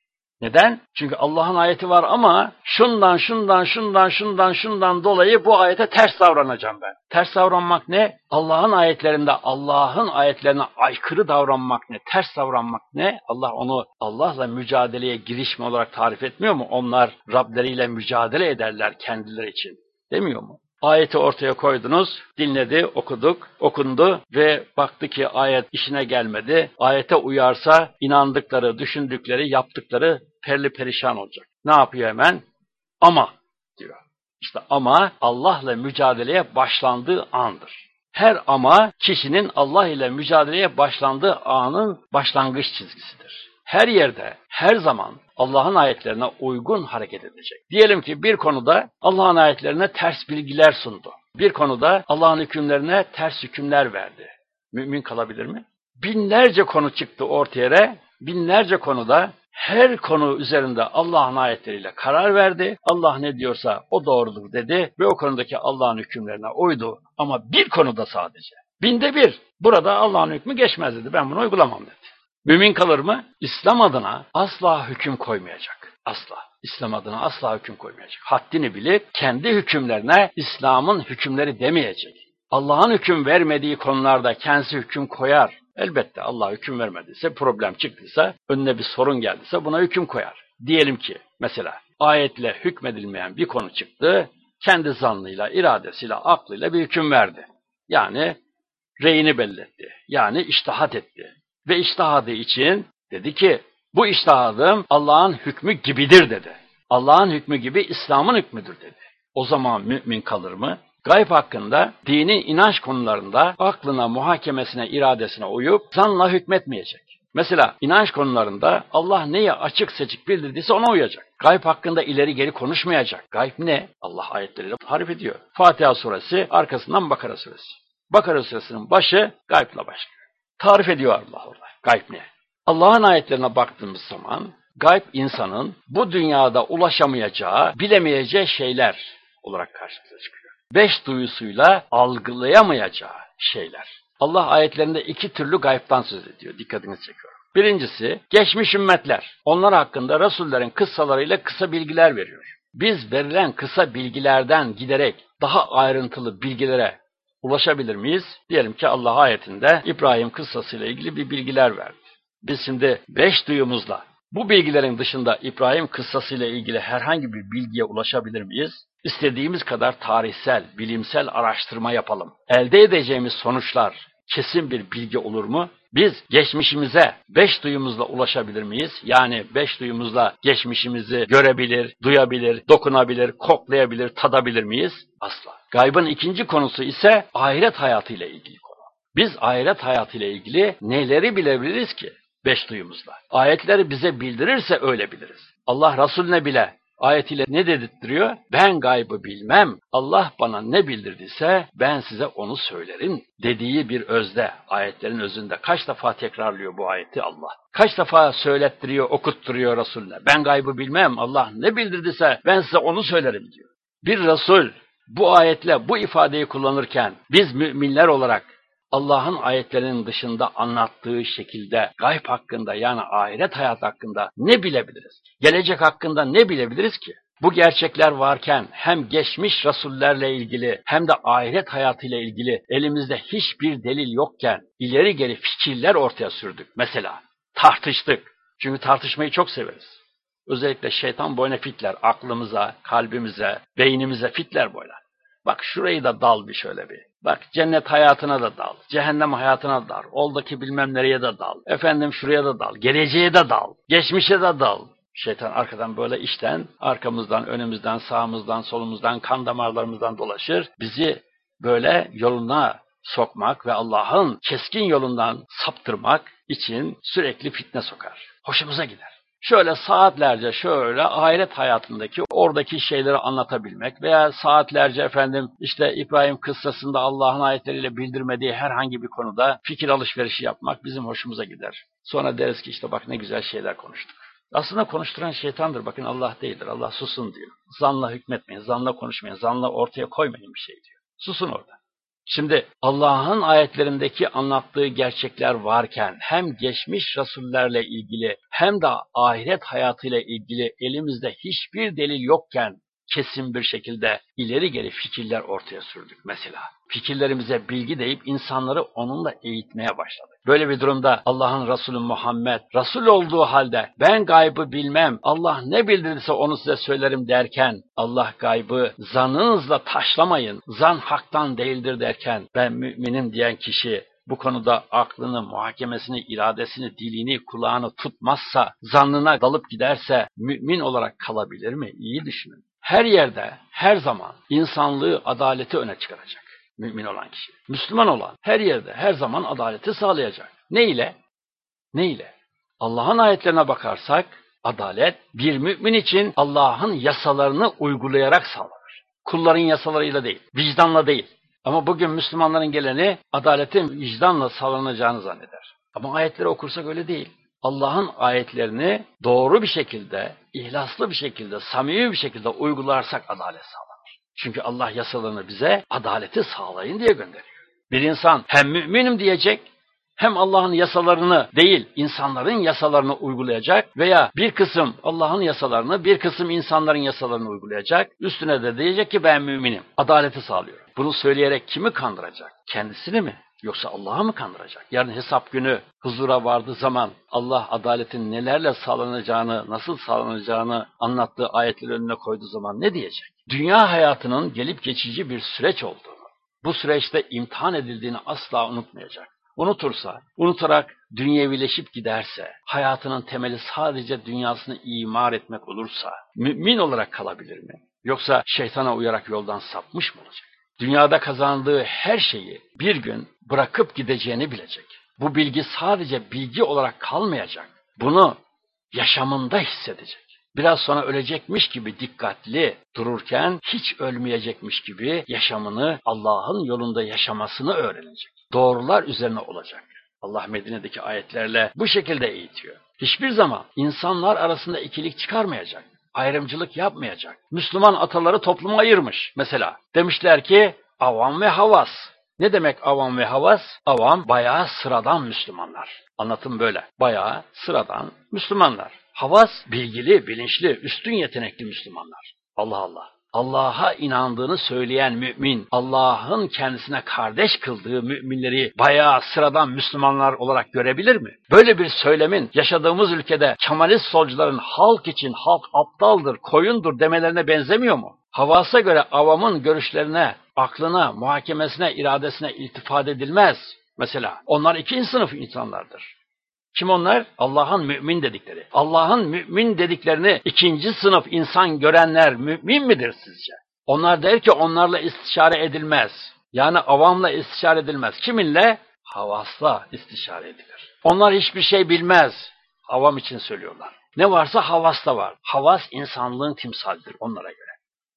Neden? Çünkü Allah'ın ayeti var ama şundan, şundan, şundan, şundan, şundan dolayı bu ayete ters davranacağım ben. Ters davranmak ne? Allah'ın ayetlerinde Allah'ın ayetlerine aykırı davranmak ne? Ters davranmak ne? Allah onu Allah'la mücadeleye girişme olarak tarif etmiyor mu? Onlar Rableriyle mücadele ederler kendileri için. Demiyor mu? Ayeti ortaya koydunuz, dinledi, okuduk, okundu ve baktı ki ayet işine gelmedi. Ayete uyarsa inandıkları, düşündükleri, yaptıkları perli perişan olacak. Ne yapıyor hemen? Ama diyor. İşte ama Allah'la mücadeleye başlandığı andır. Her ama kişinin Allah ile mücadeleye başlandığı anın başlangıç çizgisidir. Her yerde, her zaman Allah'ın ayetlerine uygun hareket edecek. Diyelim ki bir konuda Allah'ın ayetlerine ters bilgiler sundu. Bir konuda Allah'ın hükümlerine ters hükümler verdi. Mümin kalabilir mi? Binlerce konu çıktı ortaya, binlerce konuda her konu üzerinde Allah'ın ayetleriyle karar verdi. Allah ne diyorsa o doğrudur dedi ve o konudaki Allah'ın hükümlerine uydu. Ama bir konuda sadece. Binde bir. Burada Allah'ın hükmü geçmez dedi. Ben bunu uygulamam dedi. Mümin kalır mı? İslam adına asla hüküm koymayacak. Asla. İslam adına asla hüküm koymayacak. Haddini bilip kendi hükümlerine İslam'ın hükümleri demeyecek. Allah'ın hüküm vermediği konularda kendisi hüküm koyar. Elbette Allah hüküm vermediyse, problem çıktıysa, önüne bir sorun geldiyse buna hüküm koyar. Diyelim ki mesela ayetle hükmedilmeyen bir konu çıktı, kendi zannıyla, iradesiyle, aklıyla bir hüküm verdi. Yani reyini belletti. Yani iştahat etti. Ve iştahadı için dedi ki bu iştahadım Allah'ın hükmü gibidir dedi. Allah'ın hükmü gibi İslam'ın hükmüdür dedi. O zaman mümin kalır mı? Gayb hakkında dini inanç konularında aklına, muhakemesine, iradesine uyup zanla hükmetmeyecek. Mesela inanç konularında Allah neyi açık seçik bildirdiyse ona uyacak. Gayb hakkında ileri geri konuşmayacak. Gayb ne? Allah ayetleriyle tarif ediyor. Fatiha suresi, arkasından Bakara suresi. Bakara suresinin başı gaybla başlıyor. Tarif ediyor Allah orada. Gayb ne? Allah'ın ayetlerine baktığımız zaman gayb insanın bu dünyada ulaşamayacağı, bilemeyeceği şeyler olarak karşımıza çıkıyor beş duyusuyla algılayamayacağı şeyler. Allah ayetlerinde iki türlü gayiptan söz ediyor. Dikkatinizi çekiyorum. Birincisi, geçmiş ümmetler. Onlar hakkında Resullerin kıssalarıyla kısa bilgiler veriyor. Biz verilen kısa bilgilerden giderek daha ayrıntılı bilgilere ulaşabilir miyiz? Diyelim ki Allah ayetinde İbrahim kıssasıyla ilgili bir bilgiler verdi. Biz şimdi beş duyumuzla bu bilgilerin dışında İbrahim kıssasıyla ilgili herhangi bir bilgiye ulaşabilir miyiz? İstediğimiz kadar tarihsel, bilimsel araştırma yapalım. Elde edeceğimiz sonuçlar kesin bir bilgi olur mu? Biz geçmişimize beş duyumuzla ulaşabilir miyiz? Yani beş duyumuzla geçmişimizi görebilir, duyabilir, dokunabilir, koklayabilir, tadabilir miyiz? Asla. Gaybın ikinci konusu ise ahiret hayatıyla ilgili konu. Biz ahiret hayatıyla ilgili neleri bilebiliriz ki? Beş duyumuzla. Ayetleri bize bildirirse öyle biliriz. Allah Resulüne bile ayetiyle ne dedirtiyor? Ben gaybı bilmem. Allah bana ne bildirdiyse ben size onu söylerim dediği bir özde. Ayetlerin özünde. Kaç defa tekrarlıyor bu ayeti Allah? Kaç defa söylettiriyor, okutturuyor Resulüne? Ben gaybı bilmem. Allah ne bildirdiyse ben size onu söylerim diyor. Bir Resul bu ayetle bu ifadeyi kullanırken biz müminler olarak Allah'ın ayetlerinin dışında anlattığı şekilde gayb hakkında yani ahiret hayat hakkında ne bilebiliriz? Gelecek hakkında ne bilebiliriz ki? Bu gerçekler varken hem geçmiş rasullerle ilgili hem de ahiret hayatıyla ilgili elimizde hiçbir delil yokken ileri geri fikirler ortaya sürdük. Mesela tartıştık. Çünkü tartışmayı çok severiz. Özellikle şeytan boyuna fitler aklımıza, kalbimize, beynimize fitler boylar. Bak şurayı da dal bir şöyle bir. Bak cennet hayatına da dal, cehennem hayatına da dal, oldaki bilmem nereye de dal, efendim şuraya da dal, geleceğe de dal, geçmişe de dal. Şeytan arkadan böyle işten, arkamızdan, önümüzden, sağımızdan, solumuzdan, kan damarlarımızdan dolaşır. Bizi böyle yoluna sokmak ve Allah'ın keskin yolundan saptırmak için sürekli fitne sokar. Hoşumuza gider şöyle saatlerce şöyle ahiret hayatındaki oradaki şeyleri anlatabilmek veya saatlerce efendim işte İbrahim kıssasında Allah'ın ayetleriyle bildirmediği herhangi bir konuda fikir alışverişi yapmak bizim hoşumuza gider. Sonra deriz ki işte bak ne güzel şeyler konuştuk. Aslında konuşturan şeytandır. Bakın Allah değildir. Allah susun diyor. Zanla hükmetmeyin, zanla konuşmayın, zanla ortaya koymayın bir şey diyor. Susun orada. Şimdi Allah'ın ayetlerindeki anlattığı gerçekler varken hem geçmiş rasullerle ilgili hem de ahiret hayatıyla ilgili elimizde hiçbir delil yokken kesin bir şekilde ileri geri fikirler ortaya sürdük mesela. Fikirlerimize bilgi deyip insanları onunla eğitmeye başladık. Böyle bir durumda Allah'ın Resulü Muhammed, Resul olduğu halde ben gaybı bilmem, Allah ne bildirirse onu size söylerim derken, Allah gaybı zanınızla taşlamayın, zan haktan değildir derken, ben müminim diyen kişi bu konuda aklını, muhakemesini, iradesini, dilini, kulağını tutmazsa, zannına dalıp giderse mümin olarak kalabilir mi? İyi düşünün her yerde, her zaman insanlığı, adaleti öne çıkaracak mümin olan kişi. Müslüman olan her yerde, her zaman adaleti sağlayacak. Ne ile? Ne ile? Allah'ın ayetlerine bakarsak, adalet bir mümin için Allah'ın yasalarını uygulayarak sağlanır. Kulların yasalarıyla değil, vicdanla değil. Ama bugün Müslümanların geleni adaletin vicdanla sağlanacağını zanneder. Ama ayetleri okursak öyle değil. Allah'ın ayetlerini doğru bir şekilde, ihlaslı bir şekilde, samimi bir şekilde uygularsak adalet sağlanır. Çünkü Allah yasalarını bize adaleti sağlayın diye gönderiyor. Bir insan hem müminim diyecek, hem Allah'ın yasalarını değil, insanların yasalarını uygulayacak veya bir kısım Allah'ın yasalarını, bir kısım insanların yasalarını uygulayacak. Üstüne de diyecek ki ben müminim. Adaleti sağlıyor. Bunu söyleyerek kimi kandıracak? Kendisini mi? Yoksa Allah'ı mı kandıracak? Yarın hesap günü huzura vardığı zaman Allah adaletin nelerle sağlanacağını, nasıl sağlanacağını anlattığı ayetler önüne koyduğu zaman ne diyecek? Dünya hayatının gelip geçici bir süreç olduğunu, bu süreçte imtihan edildiğini asla unutmayacak. Unutursa, unutarak dünyevileşip giderse, hayatının temeli sadece dünyasını imar etmek olursa, mümin olarak kalabilir mi? Yoksa şeytana uyarak yoldan sapmış mı olacak? Dünyada kazandığı her şeyi bir gün bırakıp gideceğini bilecek. Bu bilgi sadece bilgi olarak kalmayacak. Bunu yaşamında hissedecek. Biraz sonra ölecekmiş gibi dikkatli dururken hiç ölmeyecekmiş gibi yaşamını Allah'ın yolunda yaşamasını öğrenecek. Doğrular üzerine olacak. Allah Medine'deki ayetlerle bu şekilde eğitiyor. Hiçbir zaman insanlar arasında ikilik çıkarmayacak ayrımcılık yapmayacak. Müslüman ataları topluma ayırmış mesela. Demişler ki avam ve havas. Ne demek avam ve havas? Avam bayağı sıradan Müslümanlar. Anlatım böyle. Bayağı sıradan Müslümanlar. Havas bilgili, bilinçli, üstün yetenekli Müslümanlar. Allah Allah. Allah'a inandığını söyleyen mümin, Allah'ın kendisine kardeş kıldığı müminleri bayağı sıradan Müslümanlar olarak görebilir mi? Böyle bir söylemin yaşadığımız ülkede Kemalist solcuların halk için halk aptaldır, koyundur demelerine benzemiyor mu? Havasa göre avamın görüşlerine, aklına, muhakemesine, iradesine iltifat edilmez. Mesela onlar ikinci sınıf insanlardır. Kim onlar? Allah'ın mümin dedikleri. Allah'ın mümin dediklerini ikinci sınıf insan görenler mümin midir sizce? Onlar der ki onlarla istişare edilmez. Yani avamla istişare edilmez. Kiminle? Havasla istişare edilir. Onlar hiçbir şey bilmez. Avam için söylüyorlar. Ne varsa havasta var. Havas insanlığın timsalidir onlara göre.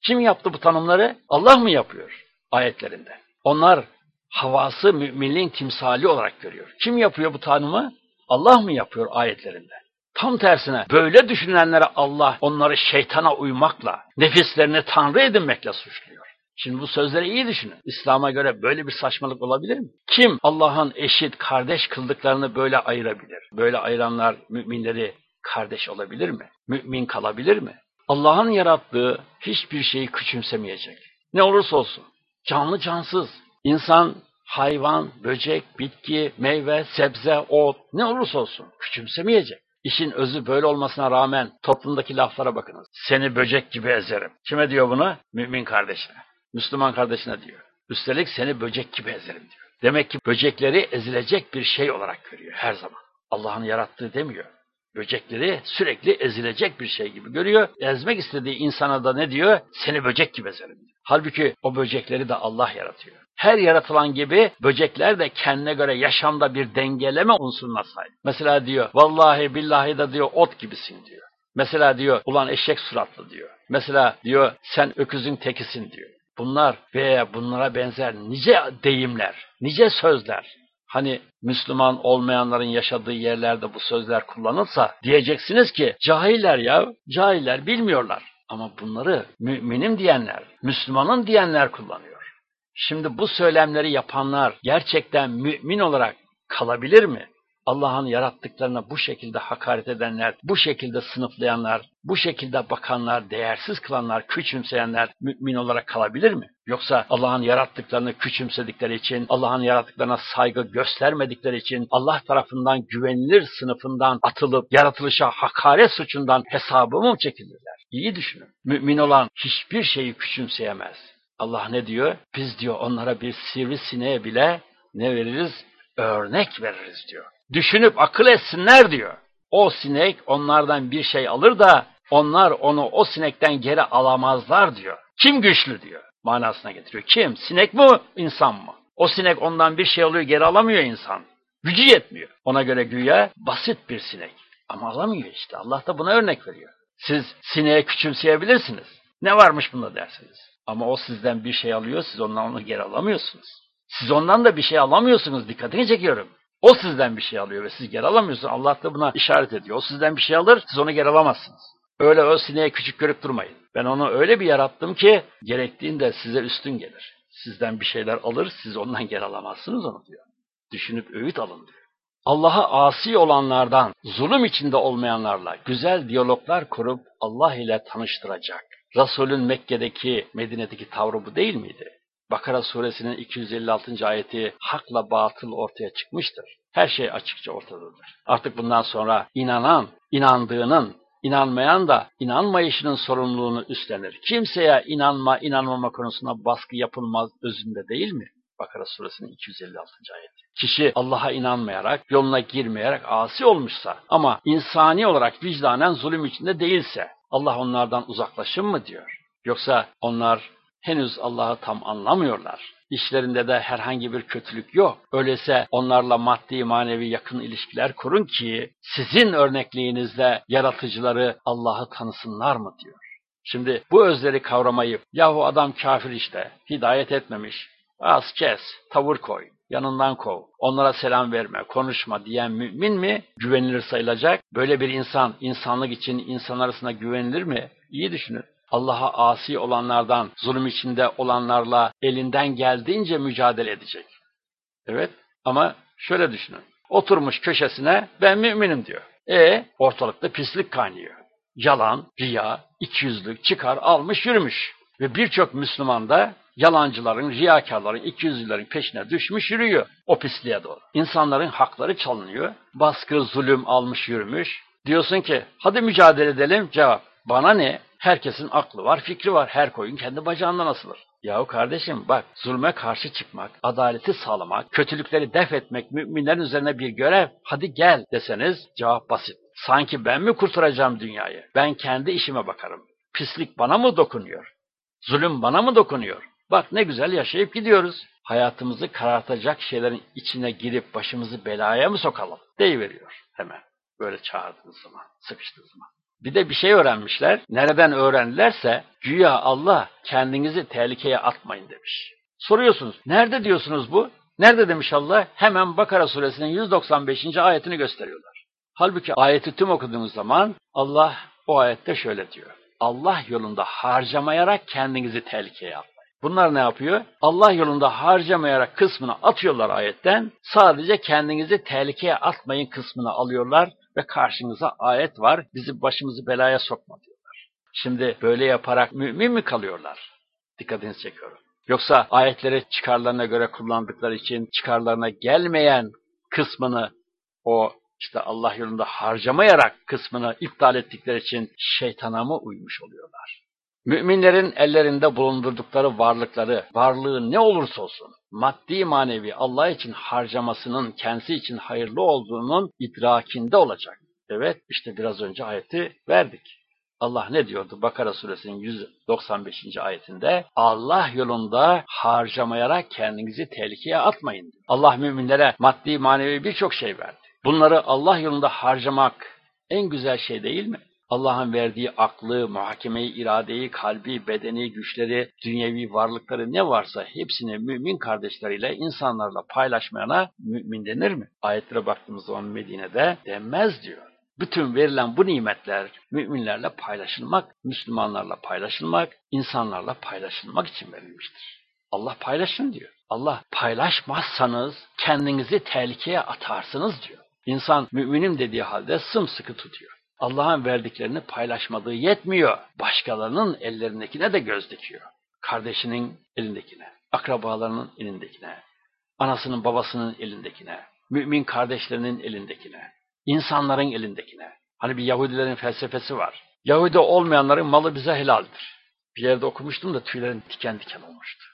Kim yaptı bu tanımları? Allah mı yapıyor ayetlerinde? Onlar havası müminliğin timsali olarak görüyor. Kim yapıyor bu tanımı? Allah mı yapıyor ayetlerinde? Tam tersine böyle düşünenlere Allah onları şeytana uymakla, nefislerini tanrı edinmekle suçluyor. Şimdi bu sözleri iyi düşünün. İslam'a göre böyle bir saçmalık olabilir mi? Kim Allah'ın eşit, kardeş kıldıklarını böyle ayırabilir? Böyle ayıranlar müminleri kardeş olabilir mi? Mümin kalabilir mi? Allah'ın yarattığı hiçbir şeyi küçümsemeyecek. Ne olursa olsun. Canlı cansız. İnsan hayvan, böcek, bitki, meyve, sebze, ot ne olursa olsun küçümsemeyecek. İşin özü böyle olmasına rağmen toplumdaki laflara bakınız. Seni böcek gibi ezerim. Kime diyor bunu? Mümin kardeşine. Müslüman kardeşine diyor. Üstelik seni böcek gibi ezerim diyor. Demek ki böcekleri ezilecek bir şey olarak görüyor her zaman. Allah'ın yarattığı demiyor. Böcekleri sürekli ezilecek bir şey gibi görüyor. Ezmek istediği insana da ne diyor? Seni böcek gibi ezerim diyor. Halbuki o böcekleri de Allah yaratıyor. Her yaratılan gibi böcekler de kendine göre yaşamda bir dengeleme unsuruna sahip. Mesela diyor, vallahi billahi da diyor ot gibisin diyor. Mesela diyor, ulan eşek suratlı diyor. Mesela diyor, sen öküzün tekisin diyor. Bunlar veya bunlara benzer nice deyimler, nice sözler. Hani Müslüman olmayanların yaşadığı yerlerde bu sözler kullanılsa diyeceksiniz ki cahiller ya, cahiller bilmiyorlar. Ama bunları müminim diyenler, Müslümanın diyenler kullanıyor. Şimdi bu söylemleri yapanlar gerçekten mümin olarak kalabilir mi? Allah'ın yarattıklarına bu şekilde hakaret edenler, bu şekilde sınıflayanlar, bu şekilde bakanlar, değersiz kılanlar, küçümseyenler mümin olarak kalabilir mi? Yoksa Allah'ın yarattıklarını küçümsedikleri için, Allah'ın yarattıklarına saygı göstermedikleri için Allah tarafından güvenilir sınıfından atılıp yaratılışa hakaret suçundan hesabı mı çekilirler? İyi düşünün. Mümin olan hiçbir şeyi küçümseyemez. Allah ne diyor? Biz diyor onlara bir sivrisineğe bile ne veririz? Örnek veririz diyor. Düşünüp akıl etsinler diyor. O sinek onlardan bir şey alır da onlar onu o sinekten geri alamazlar diyor. Kim güçlü diyor manasına getiriyor. Kim? Sinek mi insan mı? O sinek ondan bir şey alıyor geri alamıyor insan. Gücü yetmiyor. Ona göre güya basit bir sinek. Ama alamıyor işte. Allah da buna örnek veriyor. Siz sineğe küçümseyebilirsiniz. Ne varmış bunda dersiniz. Ama o sizden bir şey alıyor, siz ondan onu geri alamıyorsunuz. Siz ondan da bir şey alamıyorsunuz, dikkatini çekiyorum. O sizden bir şey alıyor ve siz geri alamıyorsunuz. Allah da buna işaret ediyor. O sizden bir şey alır, siz onu geri alamazsınız. Öyle o sineğe küçük görüp durmayın. Ben onu öyle bir yarattım ki gerektiğinde size üstün gelir. Sizden bir şeyler alır, siz ondan geri alamazsınız onu diyor. Düşünüp öğüt alın diyor. Allah'a asi olanlardan, zulüm içinde olmayanlarla güzel diyaloglar kurup Allah ile tanıştıracak. Resulün Mekke'deki, Medine'deki tavrı bu değil miydi? Bakara suresinin 256. ayeti hakla batıl ortaya çıkmıştır. Her şey açıkça ortadadır. Artık bundan sonra inanan, inandığının, inanmayan da inanmayışının sorumluluğunu üstlenir. Kimseye inanma, inanmama konusunda baskı yapılmaz özünde değil mi? Bakara suresinin 256. ayeti. Kişi Allah'a inanmayarak, yoluna girmeyerek asi olmuşsa ama insani olarak vicdanen zulüm içinde değilse Allah onlardan uzaklaşın mı diyor. Yoksa onlar henüz Allah'ı tam anlamıyorlar. İşlerinde de herhangi bir kötülük yok. Öyleyse onlarla maddi manevi yakın ilişkiler kurun ki sizin örnekliğinizle yaratıcıları Allah'ı tanısınlar mı diyor. Şimdi bu özleri kavramayıp yahu adam kafir işte, hidayet etmemiş, az kes, tavır koy, yanından kov, onlara selam verme, konuşma diyen mümin mi güvenilir sayılacak? Böyle bir insan insanlık için insan arasında güvenilir mi? İyi düşünün. Allah'a asi olanlardan, zulüm içinde olanlarla elinden geldiğince mücadele edecek. Evet ama şöyle düşünün. Oturmuş köşesine ben müminim diyor. E ortalıkta pislik kaynıyor. Yalan, riya, ikiyüzlük çıkar almış yürümüş. Ve birçok Müslüman da yalancıların, riyakarların, ikiyüzlülerin peşine düşmüş yürüyor o pisliğe doğru. İnsanların hakları çalınıyor, baskı, zulüm almış yürümüş. Diyorsun ki hadi mücadele edelim. Cevap bana ne? Herkesin aklı var, fikri var. Her koyun kendi bacağından asılır. Yahu kardeşim bak zulme karşı çıkmak, adaleti sağlamak, kötülükleri def etmek müminlerin üzerine bir görev. Hadi gel deseniz cevap basit. Sanki ben mi kurtaracağım dünyayı? Ben kendi işime bakarım. Pislik bana mı dokunuyor? Zulüm bana mı dokunuyor? Bak ne güzel yaşayıp gidiyoruz. Hayatımızı karartacak şeylerin içine girip başımızı belaya mı sokalım? Deyiveriyor hemen. Böyle çağırdığınız zaman, sıkıştığı zaman. Bir de bir şey öğrenmişler. Nereden öğrendilerse güya Allah kendinizi tehlikeye atmayın demiş. Soruyorsunuz. Nerede diyorsunuz bu? Nerede demiş Allah? Hemen Bakara suresinin 195. ayetini gösteriyorlar. Halbuki ayeti tüm okuduğumuz zaman Allah o ayette şöyle diyor. Allah yolunda harcamayarak kendinizi tehlikeye atmayın. Bunlar ne yapıyor? Allah yolunda harcamayarak kısmını atıyorlar ayetten. Sadece kendinizi tehlikeye atmayın kısmını alıyorlar ve karşınıza ayet var. Bizi başımızı belaya sokma diyorlar. Şimdi böyle yaparak mümin mi kalıyorlar? Dikkatinizi çekiyorum. Yoksa ayetleri çıkarlarına göre kullandıkları için çıkarlarına gelmeyen kısmını o işte Allah yolunda harcamayarak kısmını iptal ettikleri için şeytana mı uymuş oluyorlar? Müminlerin ellerinde bulundurdukları varlıkları, varlığı ne olursa olsun, maddi manevi Allah için harcamasının kendisi için hayırlı olduğunun idrakinde olacak. Evet, işte biraz önce ayeti verdik. Allah ne diyordu Bakara suresinin 195. ayetinde? Allah yolunda harcamayarak kendinizi tehlikeye atmayın. Allah müminlere maddi manevi birçok şey verdi. Bunları Allah yolunda harcamak en güzel şey değil mi? Allah'ın verdiği aklı, muhakemeyi, iradeyi, kalbi, bedeni, güçleri, dünyevi varlıkları ne varsa hepsini mümin kardeşleriyle, insanlarla paylaşmayana mümin denir mi? Ayetlere baktığımız zaman Medine'de denmez diyor. Bütün verilen bu nimetler müminlerle paylaşılmak, Müslümanlarla paylaşılmak, insanlarla paylaşılmak için verilmiştir. Allah paylaşın diyor. Allah paylaşmazsanız kendinizi tehlikeye atarsınız diyor. İnsan müminim dediği halde sımsıkı tutuyor. Allah'ın verdiklerini paylaşmadığı yetmiyor. Başkalarının ellerindekine de göz dikiyor. Kardeşinin elindekine, akrabalarının elindekine, anasının babasının elindekine, mümin kardeşlerinin elindekine, insanların elindekine. Hani bir Yahudilerin felsefesi var. Yahudi olmayanların malı bize helaldir. Bir yerde okumuştum da tüylerim diken diken olmuştu.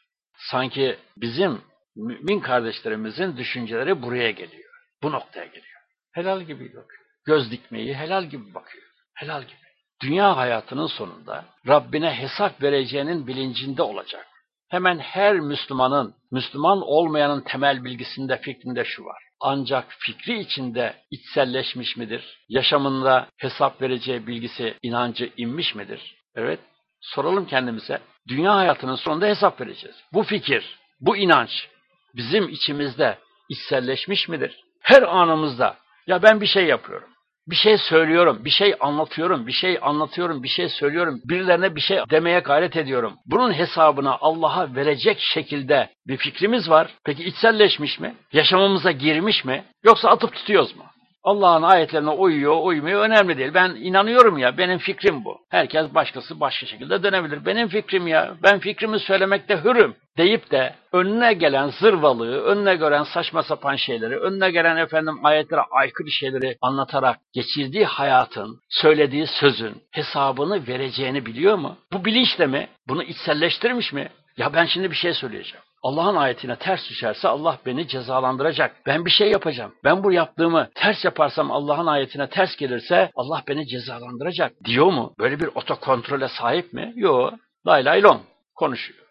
Sanki bizim mümin kardeşlerimizin düşünceleri buraya geliyor. Bu noktaya geliyor. Helal gibi bakıyor. Göz dikmeyi helal gibi bakıyor. Helal gibi. Dünya hayatının sonunda Rabbine hesap vereceğinin bilincinde olacak. Hemen her Müslümanın, Müslüman olmayanın temel bilgisinde, fikrinde şu var. Ancak fikri içinde içselleşmiş midir? Yaşamında hesap vereceği bilgisi, inancı inmiş midir? Evet, soralım kendimize. Dünya hayatının sonunda hesap vereceğiz. Bu fikir, bu inanç bizim içimizde içselleşmiş midir? Her anımızda ya ben bir şey yapıyorum. Bir şey söylüyorum, bir şey anlatıyorum, bir şey anlatıyorum, bir şey söylüyorum. Birilerine bir şey demeye gayret ediyorum. Bunun hesabını Allah'a verecek şekilde bir fikrimiz var. Peki içselleşmiş mi? Yaşamamıza girmiş mi? Yoksa atıp tutuyoruz mu? Allah'ın ayetlerine uyuyor, uymuyor önemli değil. Ben inanıyorum ya, benim fikrim bu. Herkes başkası başka şekilde dönebilir. Benim fikrim ya, ben fikrimi söylemekte hürüm deyip de önüne gelen zırvalığı, önüne gelen saçma sapan şeyleri, önüne gelen efendim ayetlere aykırı şeyleri anlatarak geçirdiği hayatın, söylediği sözün hesabını vereceğini biliyor mu? Bu bilinçle mi? Bunu içselleştirmiş mi? Ya ben şimdi bir şey söyleyeceğim. Allah'ın ayetine ters düşerse Allah beni cezalandıracak. Ben bir şey yapacağım. Ben bu yaptığımı ters yaparsam Allah'ın ayetine ters gelirse Allah beni cezalandıracak diyor mu? Böyle bir otokontrole sahip mi? Yok. Lay lay long. Konuşuyor.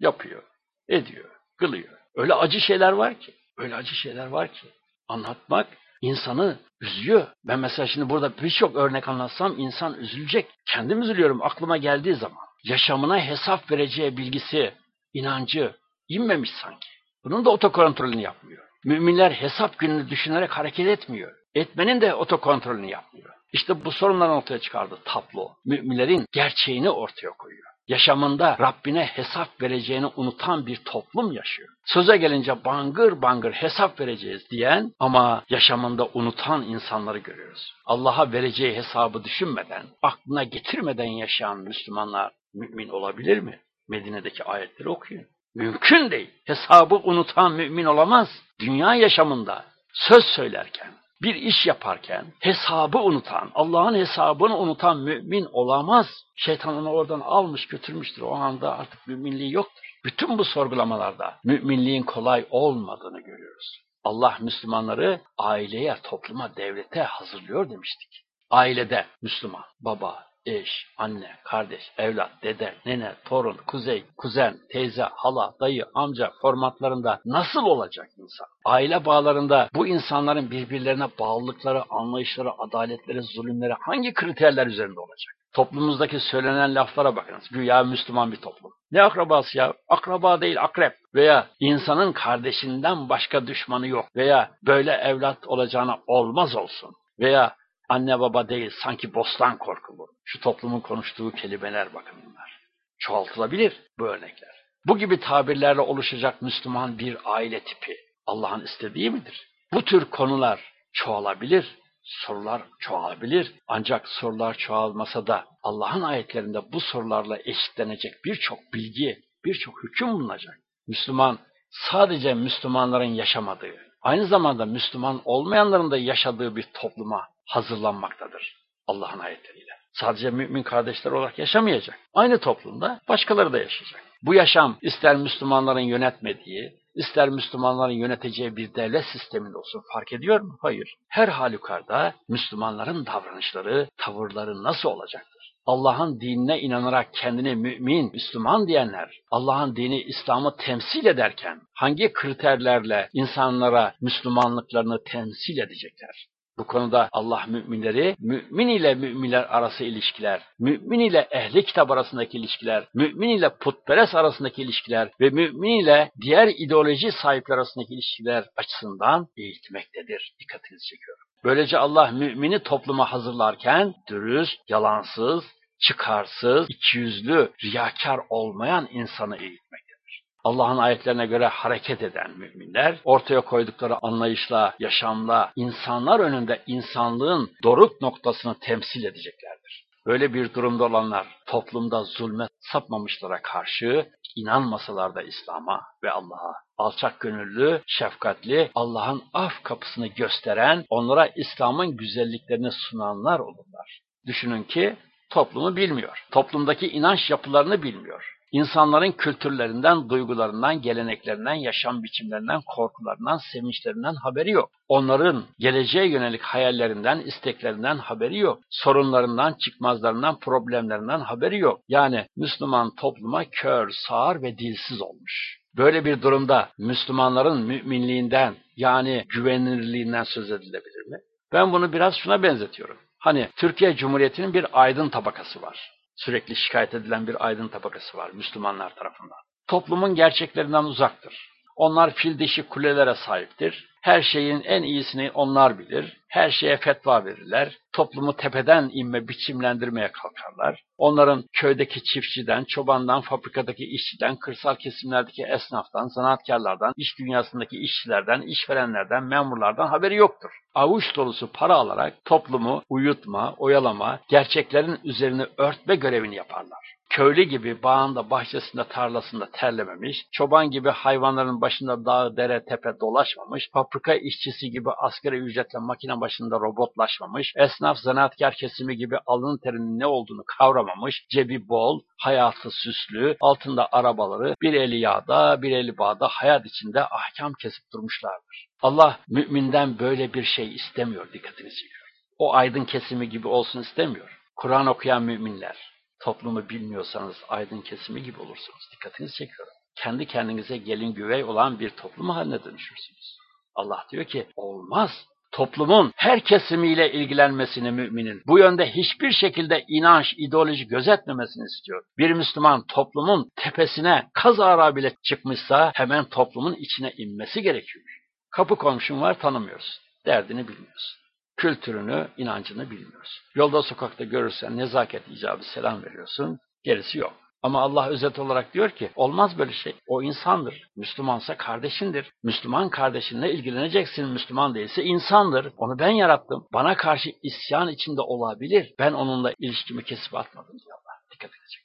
Yapıyor. Ediyor. Kılıyor. Öyle acı şeyler var ki. Öyle acı şeyler var ki. Anlatmak insanı üzüyor. Ben mesela şimdi burada birçok örnek anlatsam insan üzülecek. Kendim üzülüyorum aklıma geldiği zaman. Yaşamına hesap vereceği bilgisi, inancı, inmemiş sanki. Bunun da otokontrolünü yapmıyor. Müminler hesap gününü düşünerek hareket etmiyor. Etmenin de otokontrolünü yapmıyor. İşte bu sorunların ortaya çıkardığı tablo, müminlerin gerçeğini ortaya koyuyor. yaşamında Rabbine hesap vereceğini unutan bir toplum yaşıyor. Söze gelince bangır bangır hesap vereceğiz diyen ama yaşamında unutan insanları görüyoruz. Allah'a vereceği hesabı düşünmeden, aklına getirmeden yaşayan Müslümanlar mümin olabilir mi? Medine'deki ayetleri okuyun. Mümkün değil. Hesabı unutan mümin olamaz. Dünya yaşamında söz söylerken, bir iş yaparken hesabı unutan, Allah'ın hesabını unutan mümin olamaz. Şeytan onu oradan almış götürmüştür. O anda artık müminliği yoktur. Bütün bu sorgulamalarda müminliğin kolay olmadığını görüyoruz. Allah Müslümanları aileye, topluma, devlete hazırlıyor demiştik. Ailede Müslüman, baba, eş, anne, kardeş, evlat, dede, nene, torun, kuzey, kuzen, teyze, hala, dayı, amca formatlarında nasıl olacak insan? Aile bağlarında bu insanların birbirlerine bağlılıkları, anlayışları, adaletleri, zulümleri hangi kriterler üzerinde olacak? Toplumumuzdaki söylenen laflara bakınız. Güya Müslüman bir toplum. Ne akrabası ya? Akraba değil akrep. Veya insanın kardeşinden başka düşmanı yok. Veya böyle evlat olacağına olmaz olsun. Veya anne baba değil sanki bostan korkulu. Şu toplumun konuştuğu kelimeler bakın bunlar. Çoğaltılabilir bu örnekler. Bu gibi tabirlerle oluşacak Müslüman bir aile tipi Allah'ın istediği midir? Bu tür konular çoğalabilir, sorular çoğalabilir. Ancak sorular çoğalmasa da Allah'ın ayetlerinde bu sorularla eşitlenecek birçok bilgi, birçok hüküm bulunacak. Müslüman sadece Müslümanların yaşamadığı, aynı zamanda Müslüman olmayanların da yaşadığı bir topluma hazırlanmaktadır Allah'ın ayetleriyle. Sadece mümin kardeşler olarak yaşamayacak. Aynı toplumda başkaları da yaşayacak. Bu yaşam ister Müslümanların yönetmediği, ister Müslümanların yöneteceği bir devlet sisteminde olsun fark ediyor mu? Hayır. Her halükarda Müslümanların davranışları, tavırları nasıl olacaktır? Allah'ın dinine inanarak kendini mümin, Müslüman diyenler, Allah'ın dini İslam'ı temsil ederken hangi kriterlerle insanlara Müslümanlıklarını temsil edecekler? Bu konuda Allah müminleri, mümin ile müminler arası ilişkiler, mümin ile ehli kitap arasındaki ilişkiler, mümin ile putperest arasındaki ilişkiler ve mümin ile diğer ideoloji sahipleri arasındaki ilişkiler açısından eğitmektedir. Dikkatinizi çekiyorum. Böylece Allah mümini topluma hazırlarken dürüst, yalansız, çıkarsız, ikiyüzlü, riyakar olmayan insanı eğitmektedir. Allah'ın ayetlerine göre hareket eden müminler, ortaya koydukları anlayışla, yaşamla, insanlar önünde insanlığın doruk noktasını temsil edeceklerdir. Böyle bir durumda olanlar toplumda zulme sapmamışlara karşı inanmasalar da İslam'a ve Allah'a alçak gönüllü, şefkatli, Allah'ın af kapısını gösteren, onlara İslam'ın güzelliklerini sunanlar olurlar. Düşünün ki toplumu bilmiyor. Toplumdaki inanç yapılarını bilmiyor. İnsanların kültürlerinden, duygularından, geleneklerinden, yaşam biçimlerinden, korkularından, sevinçlerinden haberi yok. Onların geleceğe yönelik hayallerinden, isteklerinden haberi yok. Sorunlarından, çıkmazlarından, problemlerinden haberi yok. Yani Müslüman topluma kör, sağır ve dilsiz olmuş. Böyle bir durumda Müslümanların müminliğinden yani güvenilirliğinden söz edilebilir mi? Ben bunu biraz şuna benzetiyorum. Hani Türkiye Cumhuriyeti'nin bir aydın tabakası var sürekli şikayet edilen bir aydın tabakası var Müslümanlar tarafından. Toplumun gerçeklerinden uzaktır. Onlar fil dişi kulelere sahiptir. Her şeyin en iyisini onlar bilir. Her şeye fetva verirler. Toplumu tepeden inme biçimlendirmeye kalkarlar. Onların köydeki çiftçiden, çobandan, fabrikadaki işçiden, kırsal kesimlerdeki esnaftan, zanaatkarlardan, iş dünyasındaki işçilerden, işverenlerden, memurlardan haberi yoktur. Avuç dolusu para alarak toplumu uyutma, oyalama, gerçeklerin üzerini örtme görevini yaparlar köylü gibi bağında, bahçesinde, tarlasında terlememiş, çoban gibi hayvanların başında dağ, dere, tepe dolaşmamış, fabrika işçisi gibi askeri ücretle makine başında robotlaşmamış, esnaf zanaatkar kesimi gibi alın terinin ne olduğunu kavramamış, cebi bol, hayatı süslü, altında arabaları, bir eli yağda, bir eli bağda hayat içinde ahkam kesip durmuşlardır. Allah müminden böyle bir şey istemiyor, dikkatini çekiyor. O aydın kesimi gibi olsun istemiyor. Kur'an okuyan müminler, toplumu bilmiyorsanız aydın kesimi gibi olursunuz. Dikkatinizi çekiyorum. Kendi kendinize gelin güvey olan bir toplum haline dönüşürsünüz. Allah diyor ki olmaz. Toplumun her kesimiyle ilgilenmesini müminin, bu yönde hiçbir şekilde inanç, ideoloji gözetmemesini istiyor. Bir Müslüman toplumun tepesine kazara bile çıkmışsa hemen toplumun içine inmesi gerekiyor. Kapı komşun var tanımıyoruz. Derdini bilmiyorsun kültürünü, inancını bilmiyoruz. Yolda sokakta görürsen nezaket icabı selam veriyorsun, gerisi yok. Ama Allah özet olarak diyor ki olmaz böyle şey. O insandır. Müslümansa kardeşindir. Müslüman kardeşinle ilgileneceksin. Müslüman değilse insandır. Onu ben yarattım. Bana karşı isyan içinde olabilir. Ben onunla ilişkimi kesip atmadım diyor Allah. Dikkat edecek.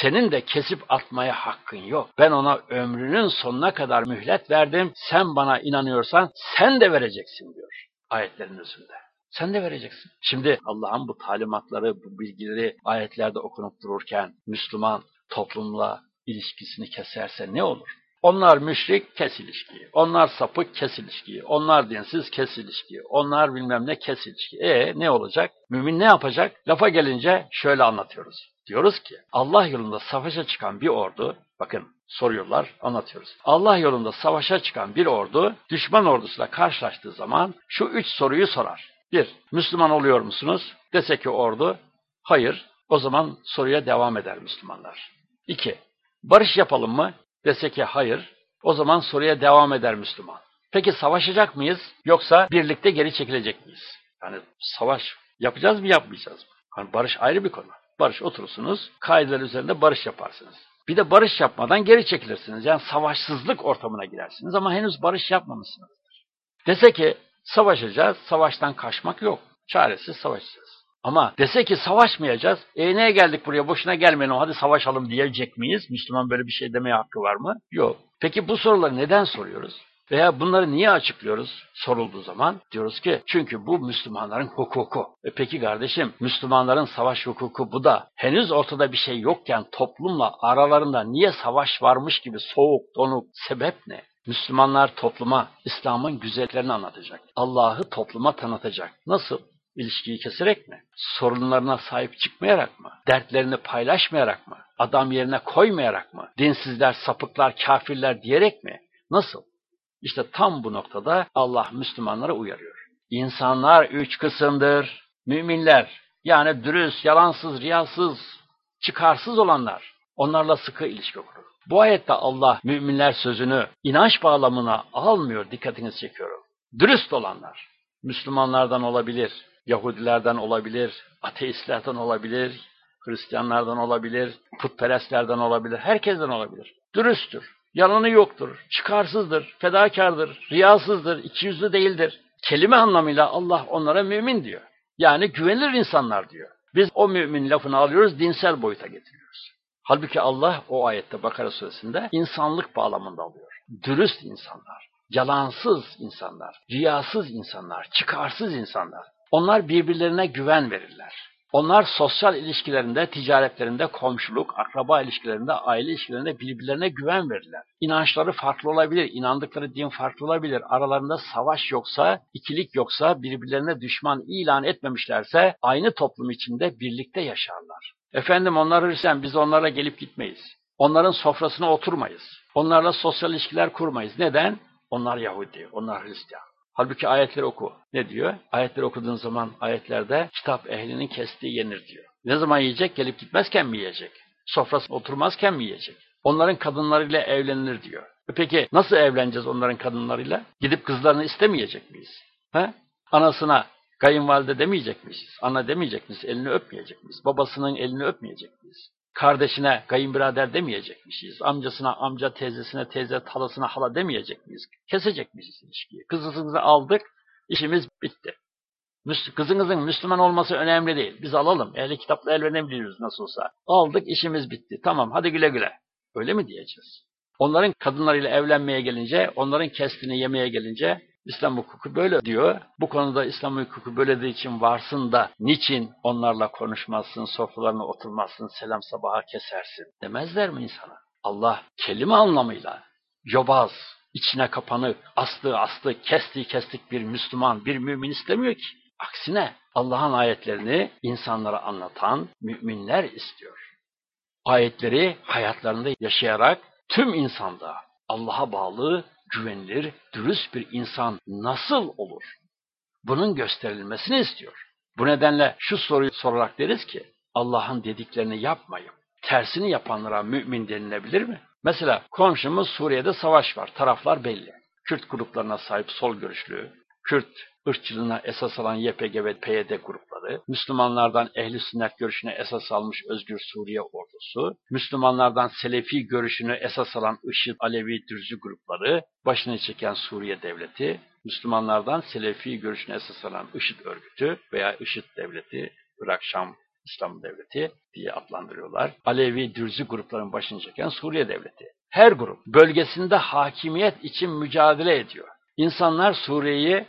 Senin de kesip atmaya hakkın yok. Ben ona ömrünün sonuna kadar mühlet verdim. Sen bana inanıyorsan sen de vereceksin diyor ayetlerin özünde. Sen de vereceksin. Şimdi Allah'ın bu talimatları, bu bilgileri ayetlerde okunup dururken Müslüman toplumla ilişkisini keserse ne olur? Onlar müşrik, kes ilişkiyi. Onlar sapık, kes ilişkiyi. Onlar dinsiz, kes ilişkiyi. Onlar bilmem ne, kes ilişkiyi. E ne olacak? Mümin ne yapacak? Lafa gelince şöyle anlatıyoruz. Diyoruz ki Allah yolunda savaşa çıkan bir ordu, bakın soruyorlar, anlatıyoruz. Allah yolunda savaşa çıkan bir ordu düşman ordusuyla karşılaştığı zaman şu üç soruyu sorar. Bir, Müslüman oluyor musunuz? Dese ki ordu, hayır. O zaman soruya devam eder Müslümanlar. İki, barış yapalım mı? Dese ki hayır. O zaman soruya devam eder Müslüman. Peki savaşacak mıyız? Yoksa birlikte geri çekilecek miyiz? Yani savaş yapacağız mı yapmayacağız mı? Hani barış ayrı bir konu. Barış oturursunuz, kaideler üzerinde barış yaparsınız. Bir de barış yapmadan geri çekilirsiniz. Yani savaşsızlık ortamına girersiniz ama henüz barış yapmamışsınızdır. Dese ki savaşacağız, savaştan kaçmak yok. Çaresiz savaşacağız. Ama dese ki savaşmayacağız, e neye geldik buraya boşuna gelmeyin hadi savaşalım diyecek miyiz? Müslüman böyle bir şey demeye hakkı var mı? Yok. Peki bu soruları neden soruyoruz? Veya bunları niye açıklıyoruz sorulduğu zaman? Diyoruz ki çünkü bu Müslümanların hukuku. E peki kardeşim Müslümanların savaş hukuku bu da henüz ortada bir şey yokken toplumla aralarında niye savaş varmış gibi soğuk, donuk sebep ne? Müslümanlar topluma İslam'ın güzelliklerini anlatacak. Allah'ı topluma tanıtacak. Nasıl? İlişkiyi keserek mi? Sorunlarına sahip çıkmayarak mı? Dertlerini paylaşmayarak mı? Adam yerine koymayarak mı? Dinsizler, sapıklar, kafirler diyerek mi? Nasıl? İşte tam bu noktada Allah Müslümanlara uyarıyor. İnsanlar üç kısımdır. Müminler, yani dürüst, yalansız, riyasız, çıkarsız olanlar. Onlarla sıkı ilişki kurur. Bu ayette Allah müminler sözünü inanç bağlamına almıyor, dikkatinizi çekiyorum. Dürüst olanlar, Müslümanlardan olabilir, Yahudilerden olabilir, ateistlerden olabilir, Hristiyanlardan olabilir, putperestlerden olabilir, herkesten olabilir. Dürüsttür, yalanı yoktur, çıkarsızdır, fedakardır, riyasızdır, ikiyüzlü değildir. Kelime anlamıyla Allah onlara mümin diyor. Yani güvenilir insanlar diyor. Biz o mümin lafını alıyoruz, dinsel boyuta getiriyoruz. Halbuki Allah o ayette Bakara suresinde insanlık bağlamında alıyor. Dürüst insanlar, yalansız insanlar, riyasız insanlar, çıkarsız insanlar. Onlar birbirlerine güven verirler. Onlar sosyal ilişkilerinde, ticaretlerinde, komşuluk, akraba ilişkilerinde, aile ilişkilerinde birbirlerine güven verirler. İnançları farklı olabilir, inandıkları din farklı olabilir. Aralarında savaş yoksa, ikilik yoksa, birbirlerine düşman ilan etmemişlerse aynı toplum içinde birlikte yaşarlar. Efendim onlar Hristiyan, biz onlara gelip gitmeyiz. Onların sofrasına oturmayız. Onlarla sosyal ilişkiler kurmayız. Neden? Onlar Yahudi, onlar Hristiyan. Halbuki ayetleri oku. Ne diyor? Ayetleri okuduğun zaman ayetlerde kitap ehlinin kestiği yenir diyor. Ne zaman yiyecek? Gelip gitmezken mi yiyecek? Sofrasına oturmazken mi yiyecek? Onların kadınlarıyla evlenilir diyor. E peki nasıl evleneceğiz onların kadınlarıyla? Gidip kızlarını istemeyecek miyiz? He? Anasına kayınvalide demeyecek miyiz? Ana demeyecek miyiz? Elini öpmeyecek miyiz? Babasının elini öpmeyecek miyiz? Kardeşine kayınbirader demeyecekmişiz. Amcasına amca, teyzesine teyze, halasına hala demeyecek miyiz? Kesecek miyiz ilişkiyi? Kızınızı aldık, işimiz bitti. Kızınızın Müslüman olması önemli değil. Biz alalım. Ehli kitapla evlenebiliyoruz nasıl olsa. Aldık, işimiz bitti. Tamam, hadi güle güle. Öyle mi diyeceğiz? Onların kadınlarıyla evlenmeye gelince, onların kestini yemeye gelince İslam hukuku böyle diyor. Bu konuda İslam hukuku böyle dediği için varsın da niçin onlarla konuşmazsın, sofralarına oturmazsın, selam sabaha kesersin demezler mi insana? Allah kelime anlamıyla yobaz, içine kapanık, astığı astı, kestiği kestik bir Müslüman, bir mümin istemiyor ki. Aksine Allah'ın ayetlerini insanlara anlatan müminler istiyor. Ayetleri hayatlarında yaşayarak tüm insanda Allah'a bağlı, güvenilir, dürüst bir insan nasıl olur? Bunun gösterilmesini istiyor. Bu nedenle şu soruyu sorarak deriz ki, Allah'ın dediklerini yapmayın. Tersini yapanlara mümin denilebilir mi? Mesela komşumuz Suriye'de savaş var. Taraflar belli. Kürt gruplarına sahip sol görüşlü, Kürt ırkçılığına esas alan YPG ve PYD grupları, Müslümanlardan ehli sünnet görüşüne esas almış Özgür Suriye ordusu, Müslümanlardan Selefi görüşünü esas alan IŞİD, Alevi, Dürzi grupları, başını çeken Suriye devleti, Müslümanlardan Selefi görüşünü esas alan IŞİD örgütü veya IŞİD devleti, Irak, Şam, İslam devleti diye adlandırıyorlar. Alevi, Dürzi grupların başını çeken Suriye devleti. Her grup bölgesinde hakimiyet için mücadele ediyor. İnsanlar Suriye'yi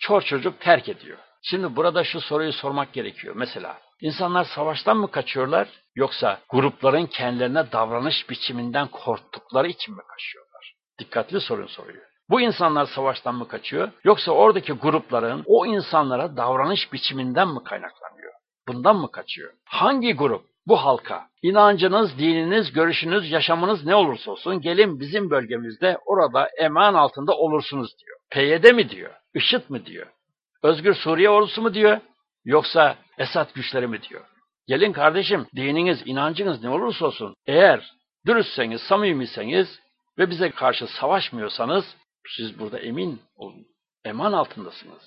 çor çocuk terk ediyor. Şimdi burada şu soruyu sormak gerekiyor. Mesela insanlar savaştan mı kaçıyorlar yoksa grupların kendilerine davranış biçiminden korktukları için mi kaçıyorlar? Dikkatli sorun soruyor. Bu insanlar savaştan mı kaçıyor yoksa oradaki grupların o insanlara davranış biçiminden mi kaynaklanıyor? Bundan mı kaçıyor? Hangi grup bu halka inancınız, dininiz, görüşünüz, yaşamınız ne olursa olsun gelin bizim bölgemizde orada eman altında olursunuz diyor. PYD mi diyor? IŞİD mi diyor? Özgür Suriye ordusu mu diyor? Yoksa Esad güçleri mi diyor? Gelin kardeşim dininiz, inancınız ne olursa olsun eğer dürüstseniz, samimiyseniz ve bize karşı savaşmıyorsanız siz burada emin olun. Eman altındasınız.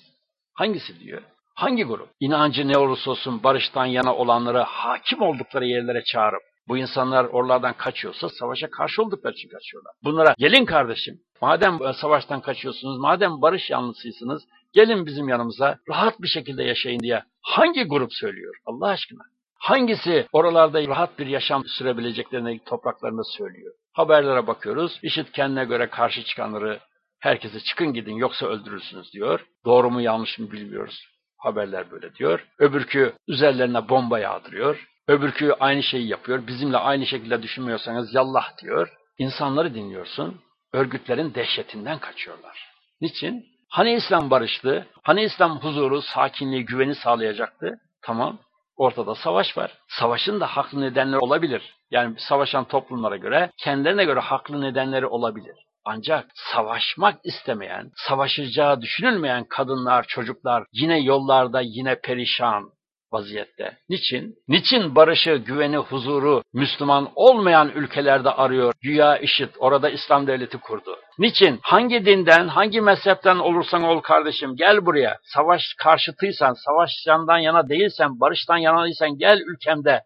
Hangisi diyor? Hangi grup? İnancı ne olursa olsun barıştan yana olanları hakim oldukları yerlere çağırıp bu insanlar oralardan kaçıyorsa savaşa karşı oldukları için kaçıyorlar. Bunlara gelin kardeşim, madem savaştan kaçıyorsunuz, madem barış yanlısıysınız, gelin bizim yanımıza rahat bir şekilde yaşayın diye hangi grup söylüyor Allah aşkına? Hangisi oralarda rahat bir yaşam sürebileceklerini topraklarında söylüyor? Haberlere bakıyoruz, işit kendine göre karşı çıkanları herkese çıkın gidin yoksa öldürürsünüz diyor. Doğru mu yanlış mı bilmiyoruz. Haberler böyle diyor. Öbürkü üzerlerine bomba yağdırıyor. Öbürkü aynı şeyi yapıyor. Bizimle aynı şekilde düşünmüyorsanız yallah diyor. İnsanları dinliyorsun. Örgütlerin dehşetinden kaçıyorlar. Niçin? Hani İslam barıştı? Hani İslam huzuru, sakinliği, güveni sağlayacaktı? Tamam. Ortada savaş var. Savaşın da haklı nedenleri olabilir. Yani savaşan toplumlara göre kendilerine göre haklı nedenleri olabilir. Ancak savaşmak istemeyen, savaşacağı düşünülmeyen kadınlar, çocuklar yine yollarda yine perişan vaziyette. Niçin? Niçin barışı, güveni, huzuru Müslüman olmayan ülkelerde arıyor? Güya işit, orada İslam devleti kurdu. Niçin? Hangi dinden, hangi mezhepten olursan ol kardeşim gel buraya. Savaş karşıtıysan, savaştan yana değilsen, barıştan yana değilsen gel ülkemde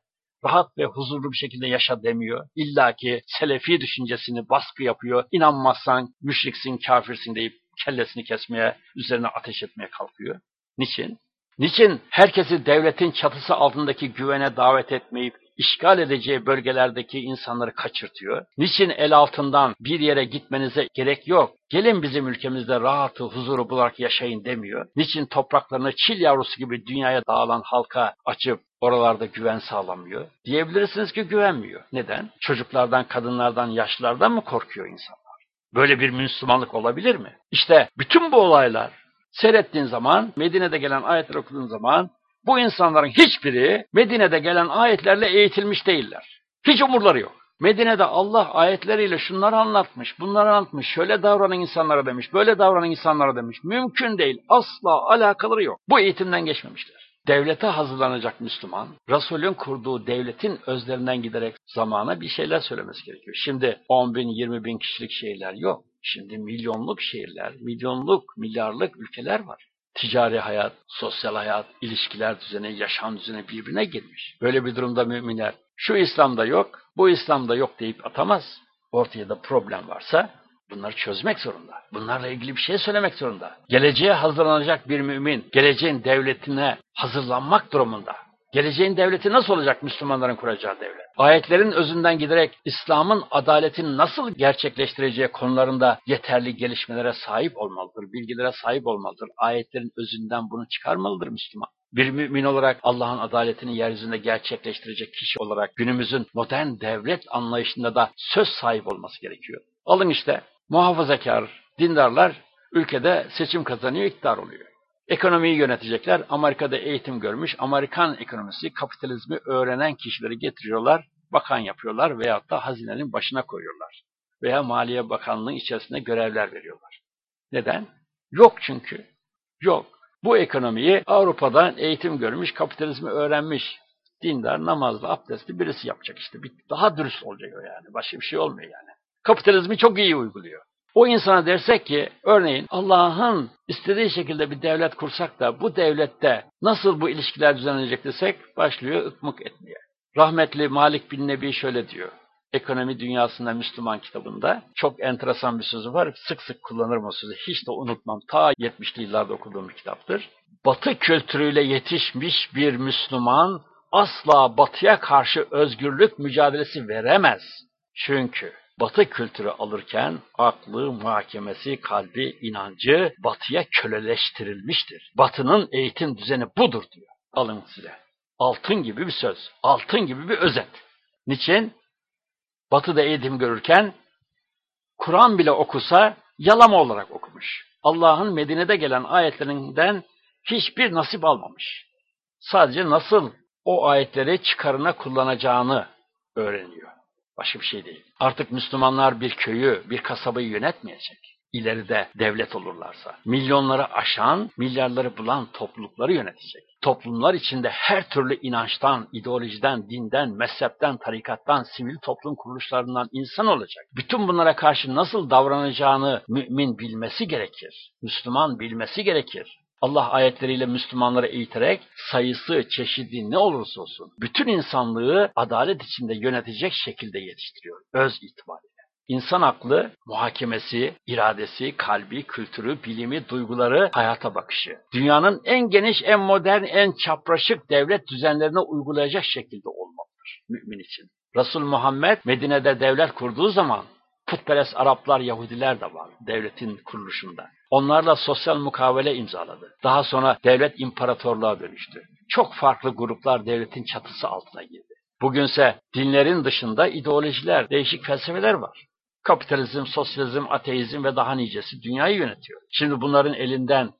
rahat ve huzurlu bir şekilde yaşa demiyor. İlla ki selefi düşüncesini baskı yapıyor. İnanmazsan müşriksin, kafirsin deyip kellesini kesmeye, üzerine ateş etmeye kalkıyor. Niçin? Niçin herkesi devletin çatısı altındaki güvene davet etmeyip işgal edeceği bölgelerdeki insanları kaçırtıyor? Niçin el altından bir yere gitmenize gerek yok? Gelin bizim ülkemizde rahatı, huzuru bularak yaşayın demiyor. Niçin topraklarını çil yavrusu gibi dünyaya dağılan halka açıp oralarda güven sağlamıyor? Diyebilirsiniz ki güvenmiyor. Neden? Çocuklardan, kadınlardan, yaşlılardan mı korkuyor insanlar? Böyle bir Müslümanlık olabilir mi? İşte bütün bu olaylar seyrettiğin zaman, Medine'de gelen ayetler okuduğun zaman bu insanların hiçbiri Medine'de gelen ayetlerle eğitilmiş değiller. Hiç umurları yok. Medine'de Allah ayetleriyle şunları anlatmış, bunları anlatmış, şöyle davranan insanlara demiş, böyle davranan insanlara demiş. Mümkün değil, asla alakaları yok. Bu eğitimden geçmemişler. Devlete hazırlanacak Müslüman, Resul'ün kurduğu devletin özlerinden giderek zamana bir şeyler söylemesi gerekiyor. Şimdi 10 bin, 20 bin kişilik şehirler yok. Şimdi milyonluk şehirler, milyonluk, milyarlık ülkeler var. Ticari hayat, sosyal hayat, ilişkiler düzeni, yaşam düzeni birbirine girmiş. Böyle bir durumda müminler şu İslam'da yok, bu İslam'da yok deyip atamaz. Ortaya da problem varsa bunları çözmek zorunda. Bunlarla ilgili bir şey söylemek zorunda. Geleceğe hazırlanacak bir mümin, geleceğin devletine hazırlanmak durumunda. Geleceğin devleti nasıl olacak Müslümanların kuracağı devlet? Ayetlerin özünden giderek İslam'ın adaletini nasıl gerçekleştireceği konularında yeterli gelişmelere sahip olmalıdır, bilgilere sahip olmalıdır. Ayetlerin özünden bunu çıkarmalıdır Müslüman. Bir mümin olarak Allah'ın adaletini yeryüzünde gerçekleştirecek kişi olarak günümüzün modern devlet anlayışında da söz sahibi olması gerekiyor. Alın işte muhafazakar dindarlar ülkede seçim kazanıyor, iktidar oluyor. Ekonomiyi yönetecekler. Amerika'da eğitim görmüş. Amerikan ekonomisi kapitalizmi öğrenen kişileri getiriyorlar, bakan yapıyorlar veyahut da hazinenin başına koyuyorlar. Veya Maliye Bakanlığı içerisinde görevler veriyorlar. Neden? Yok çünkü. Yok. Bu ekonomiyi Avrupa'dan eğitim görmüş, kapitalizmi öğrenmiş, dindar, namazlı, abdestli birisi yapacak işte. Daha dürüst olacak o yani. Başka bir şey olmuyor yani. Kapitalizmi çok iyi uyguluyor. O insana dersek ki örneğin Allah'ın istediği şekilde bir devlet kursak da bu devlette nasıl bu ilişkiler düzenlenecek desek başlıyor ıkmık etmeye. Rahmetli Malik bin Nebi şöyle diyor. Ekonomi Dünyasında Müslüman kitabında çok enteresan bir sözü var. Sık sık kullanırım o sözü. Hiç de unutmam. Ta 70'li yıllarda okuduğum bir kitaptır. Batı kültürüyle yetişmiş bir Müslüman asla batıya karşı özgürlük mücadelesi veremez. Çünkü Batı kültürü alırken aklı, muhakemesi, kalbi, inancı batıya köleleştirilmiştir. Batının eğitim düzeni budur diyor. Alın size. Altın gibi bir söz, altın gibi bir özet. Niçin? Batı'da eğitim görürken Kur'an bile okusa yalama olarak okumuş. Allah'ın Medine'de gelen ayetlerinden hiçbir nasip almamış. Sadece nasıl o ayetleri çıkarına kullanacağını öğreniyor. Başka bir şey değil. Artık Müslümanlar bir köyü, bir kasabayı yönetmeyecek. İleride devlet olurlarsa. Milyonları aşan, milyarları bulan toplulukları yönetecek. Toplumlar içinde her türlü inançtan, ideolojiden, dinden, mezhepten, tarikattan, sivil toplum kuruluşlarından insan olacak. Bütün bunlara karşı nasıl davranacağını mümin bilmesi gerekir. Müslüman bilmesi gerekir. Allah ayetleriyle Müslümanları eğiterek sayısı, çeşidi ne olursa olsun bütün insanlığı adalet içinde yönetecek şekilde yetiştiriyor öz itibariyle. İnsan aklı, muhakemesi, iradesi, kalbi, kültürü, bilimi, duyguları, hayata bakışı. Dünyanın en geniş, en modern, en çapraşık devlet düzenlerine uygulayacak şekilde olmalıdır mümin için. Resul Muhammed Medine'de devlet kurduğu zaman putperest Araplar, Yahudiler de var devletin kuruluşunda. Onlarla sosyal mukavele imzaladı. Daha sonra devlet imparatorluğa dönüştü. Çok farklı gruplar devletin çatısı altına girdi. Bugünse dinlerin dışında ideolojiler, değişik felsefeler var. Kapitalizm, sosyalizm, ateizm ve daha nicesi dünyayı yönetiyor. Şimdi bunların elinden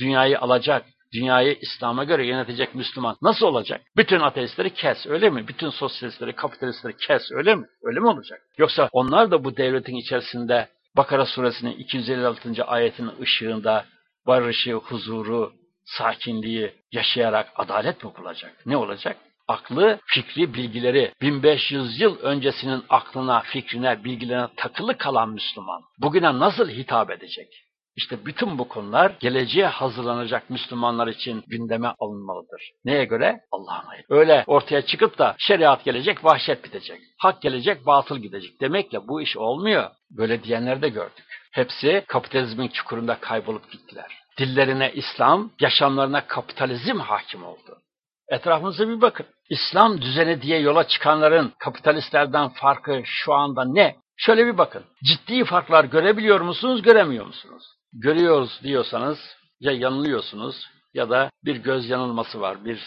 dünyayı alacak, dünyayı İslam'a göre yönetecek Müslüman nasıl olacak? Bütün ateistleri kes öyle mi? Bütün sosyalistleri, kapitalistleri kes öyle mi? Öyle mi olacak? Yoksa onlar da bu devletin içerisinde Bakara suresinin 256. ayetinin ışığında barışı, huzuru, sakinliği yaşayarak adalet mi bulacak? Ne olacak? Aklı, fikri bilgileri 1500 yıl öncesinin aklına, fikrine, bilgilerine takılı kalan Müslüman bugüne nasıl hitap edecek? İşte bütün bu konular geleceğe hazırlanacak Müslümanlar için gündeme alınmalıdır. Neye göre? Allah'ın ayet. Öyle ortaya çıkıp da şeriat gelecek, vahşet bitecek. Hak gelecek, batıl gidecek. Demekle bu iş olmuyor. Böyle diyenleri de gördük. Hepsi kapitalizmin çukurunda kaybolup gittiler. Dillerine İslam, yaşamlarına kapitalizm hakim oldu. Etrafınıza bir bakın. İslam düzeni diye yola çıkanların kapitalistlerden farkı şu anda ne? Şöyle bir bakın. Ciddi farklar görebiliyor musunuz, göremiyor musunuz? Görüyoruz diyorsanız ya yanılıyorsunuz ya da bir göz yanılması var, bir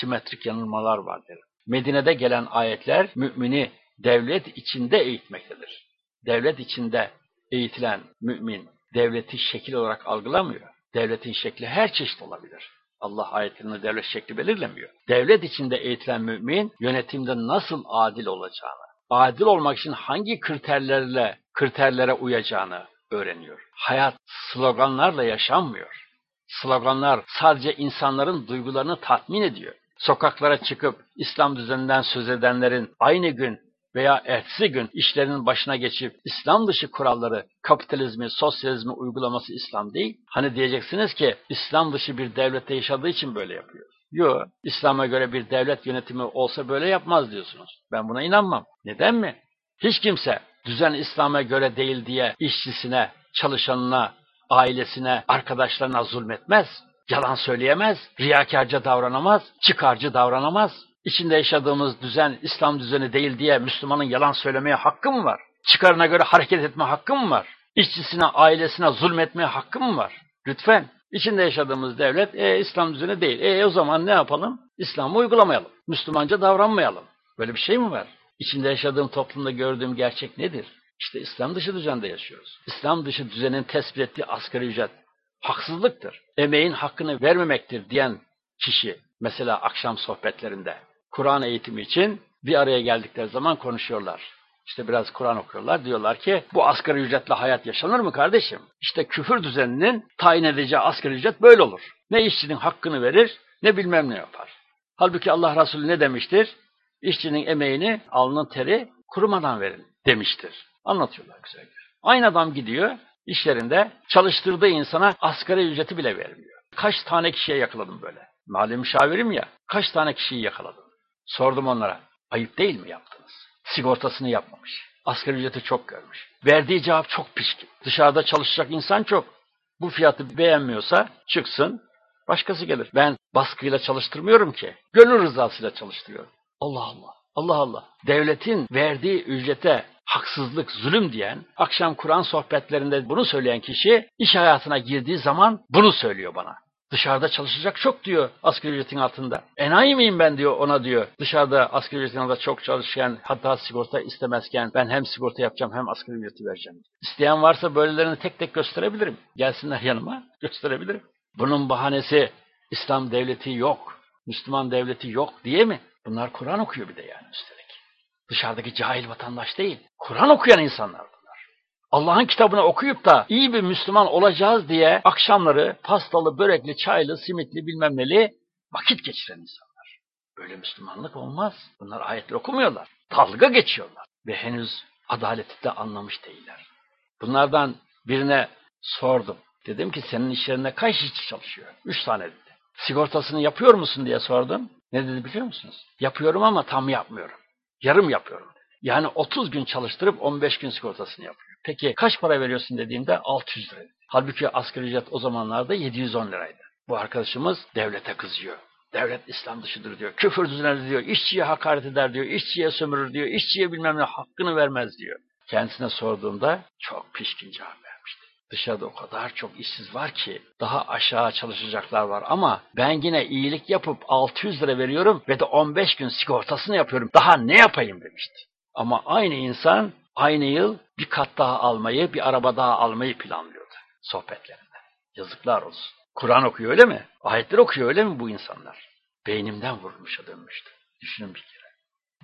simetrik yanılmalar var derim. Medine'de gelen ayetler mümini devlet içinde eğitmektedir. Devlet içinde eğitilen mümin devleti şekil olarak algılamıyor. Devletin şekli her çeşit olabilir. Allah ayetlerinde devlet şekli belirlemiyor. Devlet içinde eğitilen mümin yönetimde nasıl adil olacağını, adil olmak için hangi kriterlerle kriterlere uyacağını öğreniyor. Hayat sloganlarla yaşanmıyor. Sloganlar sadece insanların duygularını tatmin ediyor. Sokaklara çıkıp İslam düzeninden söz edenlerin aynı gün veya ertesi gün işlerinin başına geçip İslam dışı kuralları, kapitalizmi, sosyalizmi uygulaması İslam değil. Hani diyeceksiniz ki İslam dışı bir devlette yaşadığı için böyle yapıyor. Yok, İslam'a göre bir devlet yönetimi olsa böyle yapmaz diyorsunuz. Ben buna inanmam. Neden mi? Hiç kimse düzen İslam'a göre değil diye işçisine, çalışanına, ailesine, arkadaşlarına zulmetmez. Yalan söyleyemez, riyakarca davranamaz, çıkarcı davranamaz. İçinde yaşadığımız düzen İslam düzeni değil diye Müslümanın yalan söylemeye hakkı mı var? Çıkarına göre hareket etme hakkı mı var? İşçisine, ailesine zulmetmeye hakkı mı var? Lütfen. İçinde yaşadığımız devlet e, İslam düzeni değil. E o zaman ne yapalım? İslam'ı uygulamayalım. Müslümanca davranmayalım. Böyle bir şey mi var? İçinde yaşadığım toplumda gördüğüm gerçek nedir? İşte İslam dışı düzende yaşıyoruz. İslam dışı düzenin tespit ettiği asgari ücret haksızlıktır. Emeğin hakkını vermemektir diyen kişi mesela akşam sohbetlerinde Kur'an eğitimi için bir araya geldikleri zaman konuşuyorlar. İşte biraz Kur'an okuyorlar. Diyorlar ki bu asgari ücretle hayat yaşanır mı kardeşim? İşte küfür düzeninin tayin edeceği asgari ücret böyle olur. Ne işçinin hakkını verir ne bilmem ne yapar. Halbuki Allah Resulü ne demiştir? İşçinin emeğini alnın teri kurumadan verin demiştir. Anlatıyorlar güzel Aynı adam gidiyor işlerinde çalıştırdığı insana asgari ücreti bile vermiyor. Kaç tane kişiye yakaladım böyle. Mali müşavirim ya. Kaç tane kişiyi yakaladım. Sordum onlara. Ayıp değil mi yaptınız? Sigortasını yapmamış. Asgari ücreti çok görmüş. Verdiği cevap çok pişkin. Dışarıda çalışacak insan çok. Bu fiyatı beğenmiyorsa çıksın, başkası gelir. Ben baskıyla çalıştırmıyorum ki. Gönül rızasıyla çalıştırıyorum. Allah Allah. Allah Allah. Devletin verdiği ücrete haksızlık, zulüm diyen, akşam Kur'an sohbetlerinde bunu söyleyen kişi iş hayatına girdiği zaman bunu söylüyor bana. Dışarıda çalışacak çok diyor asgari ücretin altında. Enayi miyim ben diyor ona diyor. Dışarıda asgari ücretin altında çok çalışırken hatta sigorta istemezken ben hem sigorta yapacağım hem asgari ücreti vereceğim. İsteyen varsa böylelerini tek tek gösterebilirim. Gelsinler yanıma [laughs] gösterebilirim. Bunun bahanesi İslam devleti yok, Müslüman devleti yok diye mi? Bunlar Kur'an okuyor bir de yani üstelik. Dışarıdaki cahil vatandaş değil, Kur'an okuyan insanlar bunlar. Allah'ın kitabını okuyup da iyi bir Müslüman olacağız diye akşamları pastalı, börekli, çaylı, simitli bilmem neli vakit geçiren insanlar. Böyle Müslümanlık olmaz. Bunlar ayetleri okumuyorlar. Dalga geçiyorlar. Ve henüz adaleti de anlamış değiller. Bunlardan birine sordum. Dedim ki senin iş yerinde kaç işçi çalışıyor? Üç tane dedi. Sigortasını yapıyor musun diye sordum. Ne dedi biliyor musunuz? Yapıyorum ama tam yapmıyorum. Yarım yapıyorum. Yani 30 gün çalıştırıp 15 gün sigortasını yapıyor. Peki kaç para veriyorsun dediğimde 600 lira. Halbuki asgari ücret o zamanlarda 710 liraydı. Bu arkadaşımız devlete kızıyor. Devlet İslam dışıdır diyor. Küfür düzenli diyor. İşçiye hakaret eder diyor. İşçiye sömürür diyor. İşçiye bilmem ne hakkını vermez diyor. Kendisine sorduğumda çok pişkin cevap. Dışarıda o kadar çok işsiz var ki daha aşağı çalışacaklar var ama ben yine iyilik yapıp 600 lira veriyorum ve de 15 gün sigortasını yapıyorum. Daha ne yapayım demişti. Ama aynı insan aynı yıl bir kat daha almayı, bir araba daha almayı planlıyordu sohbetlerinde. Yazıklar olsun. Kur'an okuyor öyle mi? Ayetler okuyor öyle mi bu insanlar? Beynimden vurulmuşa dönmüştü. Düşünün bir kere.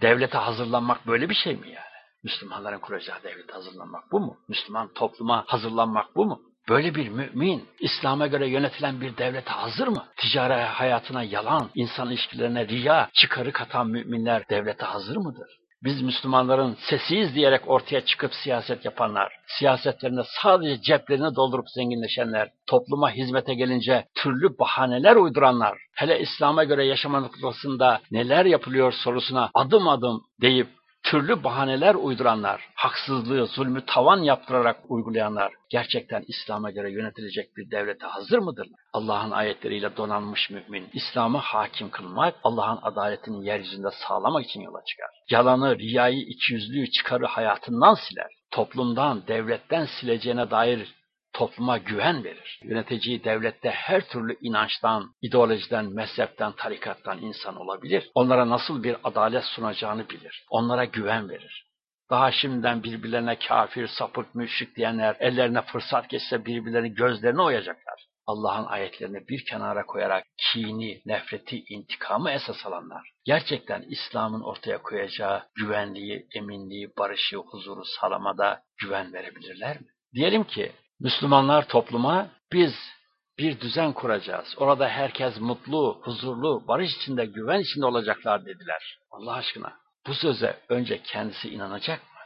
Devlete hazırlanmak böyle bir şey mi yani? Müslümanların kuracağı devlete hazırlanmak bu mu? Müslüman topluma hazırlanmak bu mu? Böyle bir mümin, İslam'a göre yönetilen bir devlete hazır mı? Ticari hayatına yalan, insan ilişkilerine riya, çıkarı katan müminler devlete hazır mıdır? Biz Müslümanların sesiyiz diyerek ortaya çıkıp siyaset yapanlar, siyasetlerinde sadece ceplerini doldurup zenginleşenler, topluma hizmete gelince türlü bahaneler uyduranlar, hele İslam'a göre yaşama noktasında neler yapılıyor sorusuna adım adım deyip türlü bahaneler uyduranlar, haksızlığı, zulmü tavan yaptırarak uygulayanlar gerçekten İslam'a göre yönetilecek bir devlete hazır mıdır? Allah'ın ayetleriyle donanmış mümin, İslam'ı hakim kılmak, Allah'ın adaletini yeryüzünde sağlamak için yola çıkar. Yalanı, riyayı, ikiyüzlüğü, çıkarı hayatından siler. Toplumdan, devletten sileceğine dair topluma güven verir. Yöneteceği devlette her türlü inançtan, ideolojiden, mezhepten, tarikattan insan olabilir. Onlara nasıl bir adalet sunacağını bilir. Onlara güven verir. Daha şimdiden birbirlerine kafir, sapık, müşrik diyenler ellerine fırsat geçse birbirlerini gözlerini oyacaklar. Allah'ın ayetlerini bir kenara koyarak kini, nefreti, intikamı esas alanlar, gerçekten İslam'ın ortaya koyacağı güvenliği, eminliği, barışı, huzuru sağlamada güven verebilirler mi? Diyelim ki Müslümanlar topluma biz bir düzen kuracağız. Orada herkes mutlu, huzurlu, barış içinde, güven içinde olacaklar dediler. Allah aşkına bu söze önce kendisi inanacak mı?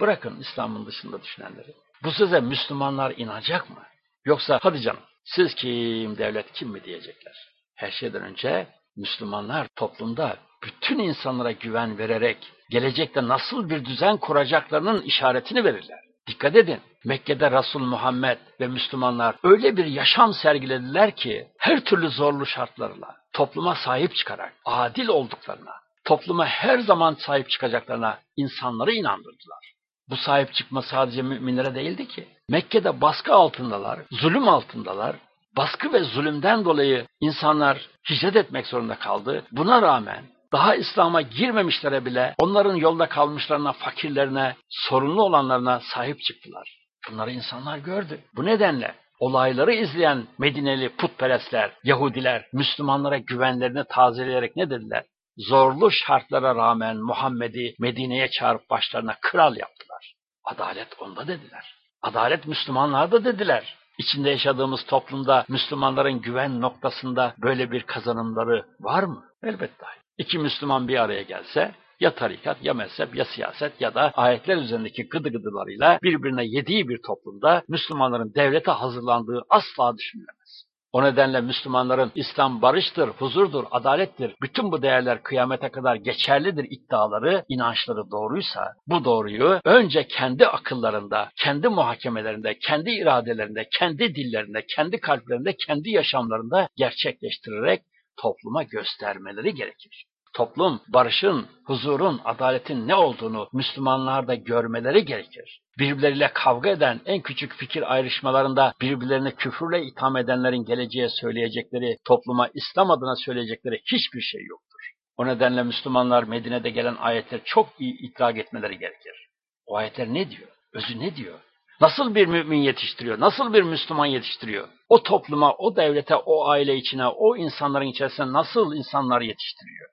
Bırakın İslam'ın dışında düşünenleri. Bu söze Müslümanlar inanacak mı? Yoksa hadi canım siz kim, devlet kim mi diyecekler. Her şeyden önce Müslümanlar toplumda bütün insanlara güven vererek gelecekte nasıl bir düzen kuracaklarının işaretini verirler. Dikkat edin. Mekke'de Resul Muhammed ve Müslümanlar öyle bir yaşam sergilediler ki her türlü zorlu şartlarla topluma sahip çıkarak adil olduklarına, topluma her zaman sahip çıkacaklarına insanları inandırdılar. Bu sahip çıkma sadece müminlere değildi ki. Mekke'de baskı altındalar, zulüm altındalar. Baskı ve zulümden dolayı insanlar hicret etmek zorunda kaldı. Buna rağmen daha İslam'a girmemişlere bile onların yolda kalmışlarına, fakirlerine, sorunlu olanlarına sahip çıktılar. Bunları insanlar gördü. Bu nedenle olayları izleyen Medineli putperestler, Yahudiler, Müslümanlara güvenlerini tazeleyerek ne dediler? Zorlu şartlara rağmen Muhammed'i Medine'ye çağırıp başlarına kral yaptılar. Adalet onda dediler. Adalet Müslümanlarda dediler. İçinde yaşadığımız toplumda Müslümanların güven noktasında böyle bir kazanımları var mı? Elbette hayır. İki Müslüman bir araya gelse ya tarikat ya mezhep ya siyaset ya da ayetler üzerindeki gıdı gıdılarıyla birbirine yediği bir toplumda Müslümanların devlete hazırlandığı asla düşünülemez. O nedenle Müslümanların İslam barıştır, huzurdur, adalettir, bütün bu değerler kıyamete kadar geçerlidir iddiaları, inançları doğruysa, bu doğruyu önce kendi akıllarında, kendi muhakemelerinde, kendi iradelerinde, kendi dillerinde, kendi kalplerinde, kendi yaşamlarında gerçekleştirerek topluma göstermeleri gerekir. Toplum, barışın, huzurun, adaletin ne olduğunu Müslümanlarda görmeleri gerekir. Birbirleriyle kavga eden en küçük fikir ayrışmalarında birbirlerine küfürle itham edenlerin geleceğe söyleyecekleri, topluma İslam adına söyleyecekleri hiçbir şey yoktur. O nedenle Müslümanlar Medine'de gelen ayetleri çok iyi idrak etmeleri gerekir. O ayetler ne diyor? Özü ne diyor? Nasıl bir mümin yetiştiriyor? Nasıl bir Müslüman yetiştiriyor? O topluma, o devlete, o aile içine, o insanların içerisine nasıl insanlar yetiştiriyor?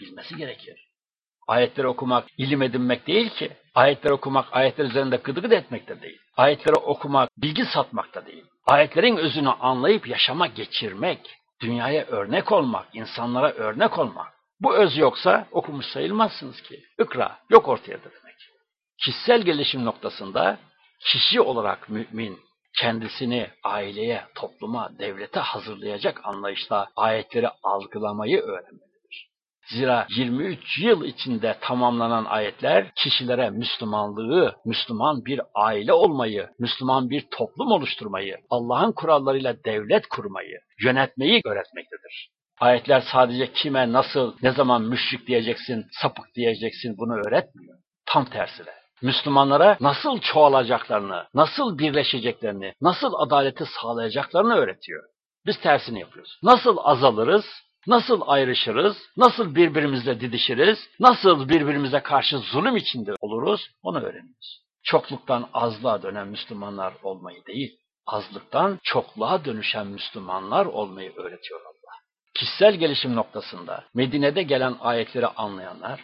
Bilmesi gerekir. Ayetleri okumak ilim edinmek değil ki. Ayetleri okumak ayetler üzerinde gıdı etmek de değil. Ayetleri okumak bilgi satmak da değil. Ayetlerin özünü anlayıp yaşama geçirmek, dünyaya örnek olmak, insanlara örnek olmak. Bu öz yoksa okumuş sayılmazsınız ki. Ikra yok ortaya demek. Kişisel gelişim noktasında kişi olarak mümin kendisini aileye, topluma, devlete hazırlayacak anlayışla ayetleri algılamayı öğrenmelidir. Zira 23 yıl içinde tamamlanan ayetler kişilere Müslümanlığı, Müslüman bir aile olmayı, Müslüman bir toplum oluşturmayı, Allah'ın kurallarıyla devlet kurmayı, yönetmeyi öğretmektedir. Ayetler sadece kime, nasıl, ne zaman müşrik diyeceksin, sapık diyeceksin bunu öğretmiyor. Tam tersine. Müslümanlara nasıl çoğalacaklarını, nasıl birleşeceklerini, nasıl adaleti sağlayacaklarını öğretiyor. Biz tersini yapıyoruz. Nasıl azalırız, nasıl ayrışırız, nasıl birbirimizle didişiriz, nasıl birbirimize karşı zulüm içinde oluruz onu öğreniyoruz. Çokluktan azlığa dönen Müslümanlar olmayı değil, azlıktan çokluğa dönüşen Müslümanlar olmayı öğretiyor Allah. Kişisel gelişim noktasında Medine'de gelen ayetleri anlayanlar,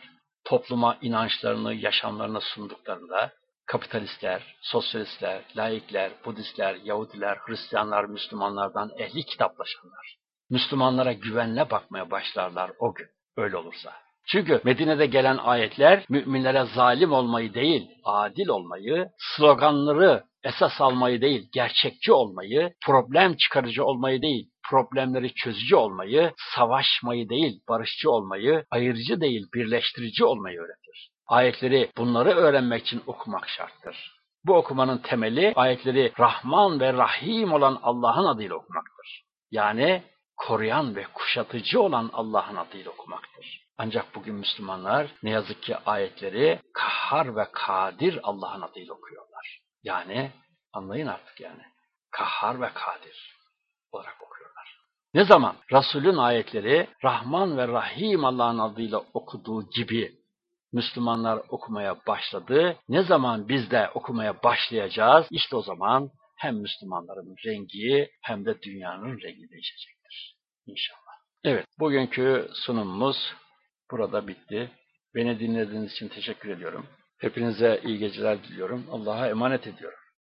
topluma inançlarını, yaşamlarını sunduklarında kapitalistler, sosyalistler, laikler, Budistler, Yahudiler, Hristiyanlar, Müslümanlardan ehli kitaplaşanlar, Müslümanlara güvenle bakmaya başlarlar o gün, öyle olursa. Çünkü Medine'de gelen ayetler müminlere zalim olmayı değil, adil olmayı, sloganları esas almayı değil, gerçekçi olmayı, problem çıkarıcı olmayı değil, problemleri çözücü olmayı, savaşmayı değil, barışçı olmayı, ayırıcı değil, birleştirici olmayı öğretir. Ayetleri bunları öğrenmek için okumak şarttır. Bu okumanın temeli ayetleri Rahman ve Rahim olan Allah'ın adıyla okumaktır. Yani koruyan ve kuşatıcı olan Allah'ın adıyla okumaktır. Ancak bugün Müslümanlar ne yazık ki ayetleri Kahhar ve Kadir Allah'ın adıyla okuyorlar. Yani anlayın artık yani. Kahhar ve Kadir olarak okuyorlar. Ne zaman Resul'ün ayetleri Rahman ve Rahim Allah'ın adıyla okuduğu gibi Müslümanlar okumaya başladı. Ne zaman biz de okumaya başlayacağız? İşte o zaman hem Müslümanların rengi hem de dünyanın rengi değişecektir. İnşallah. Evet, bugünkü sunumumuz burada bitti. Beni dinlediğiniz için teşekkür ediyorum. Hepinize iyi geceler diliyorum. Allah'a emanet ediyorum.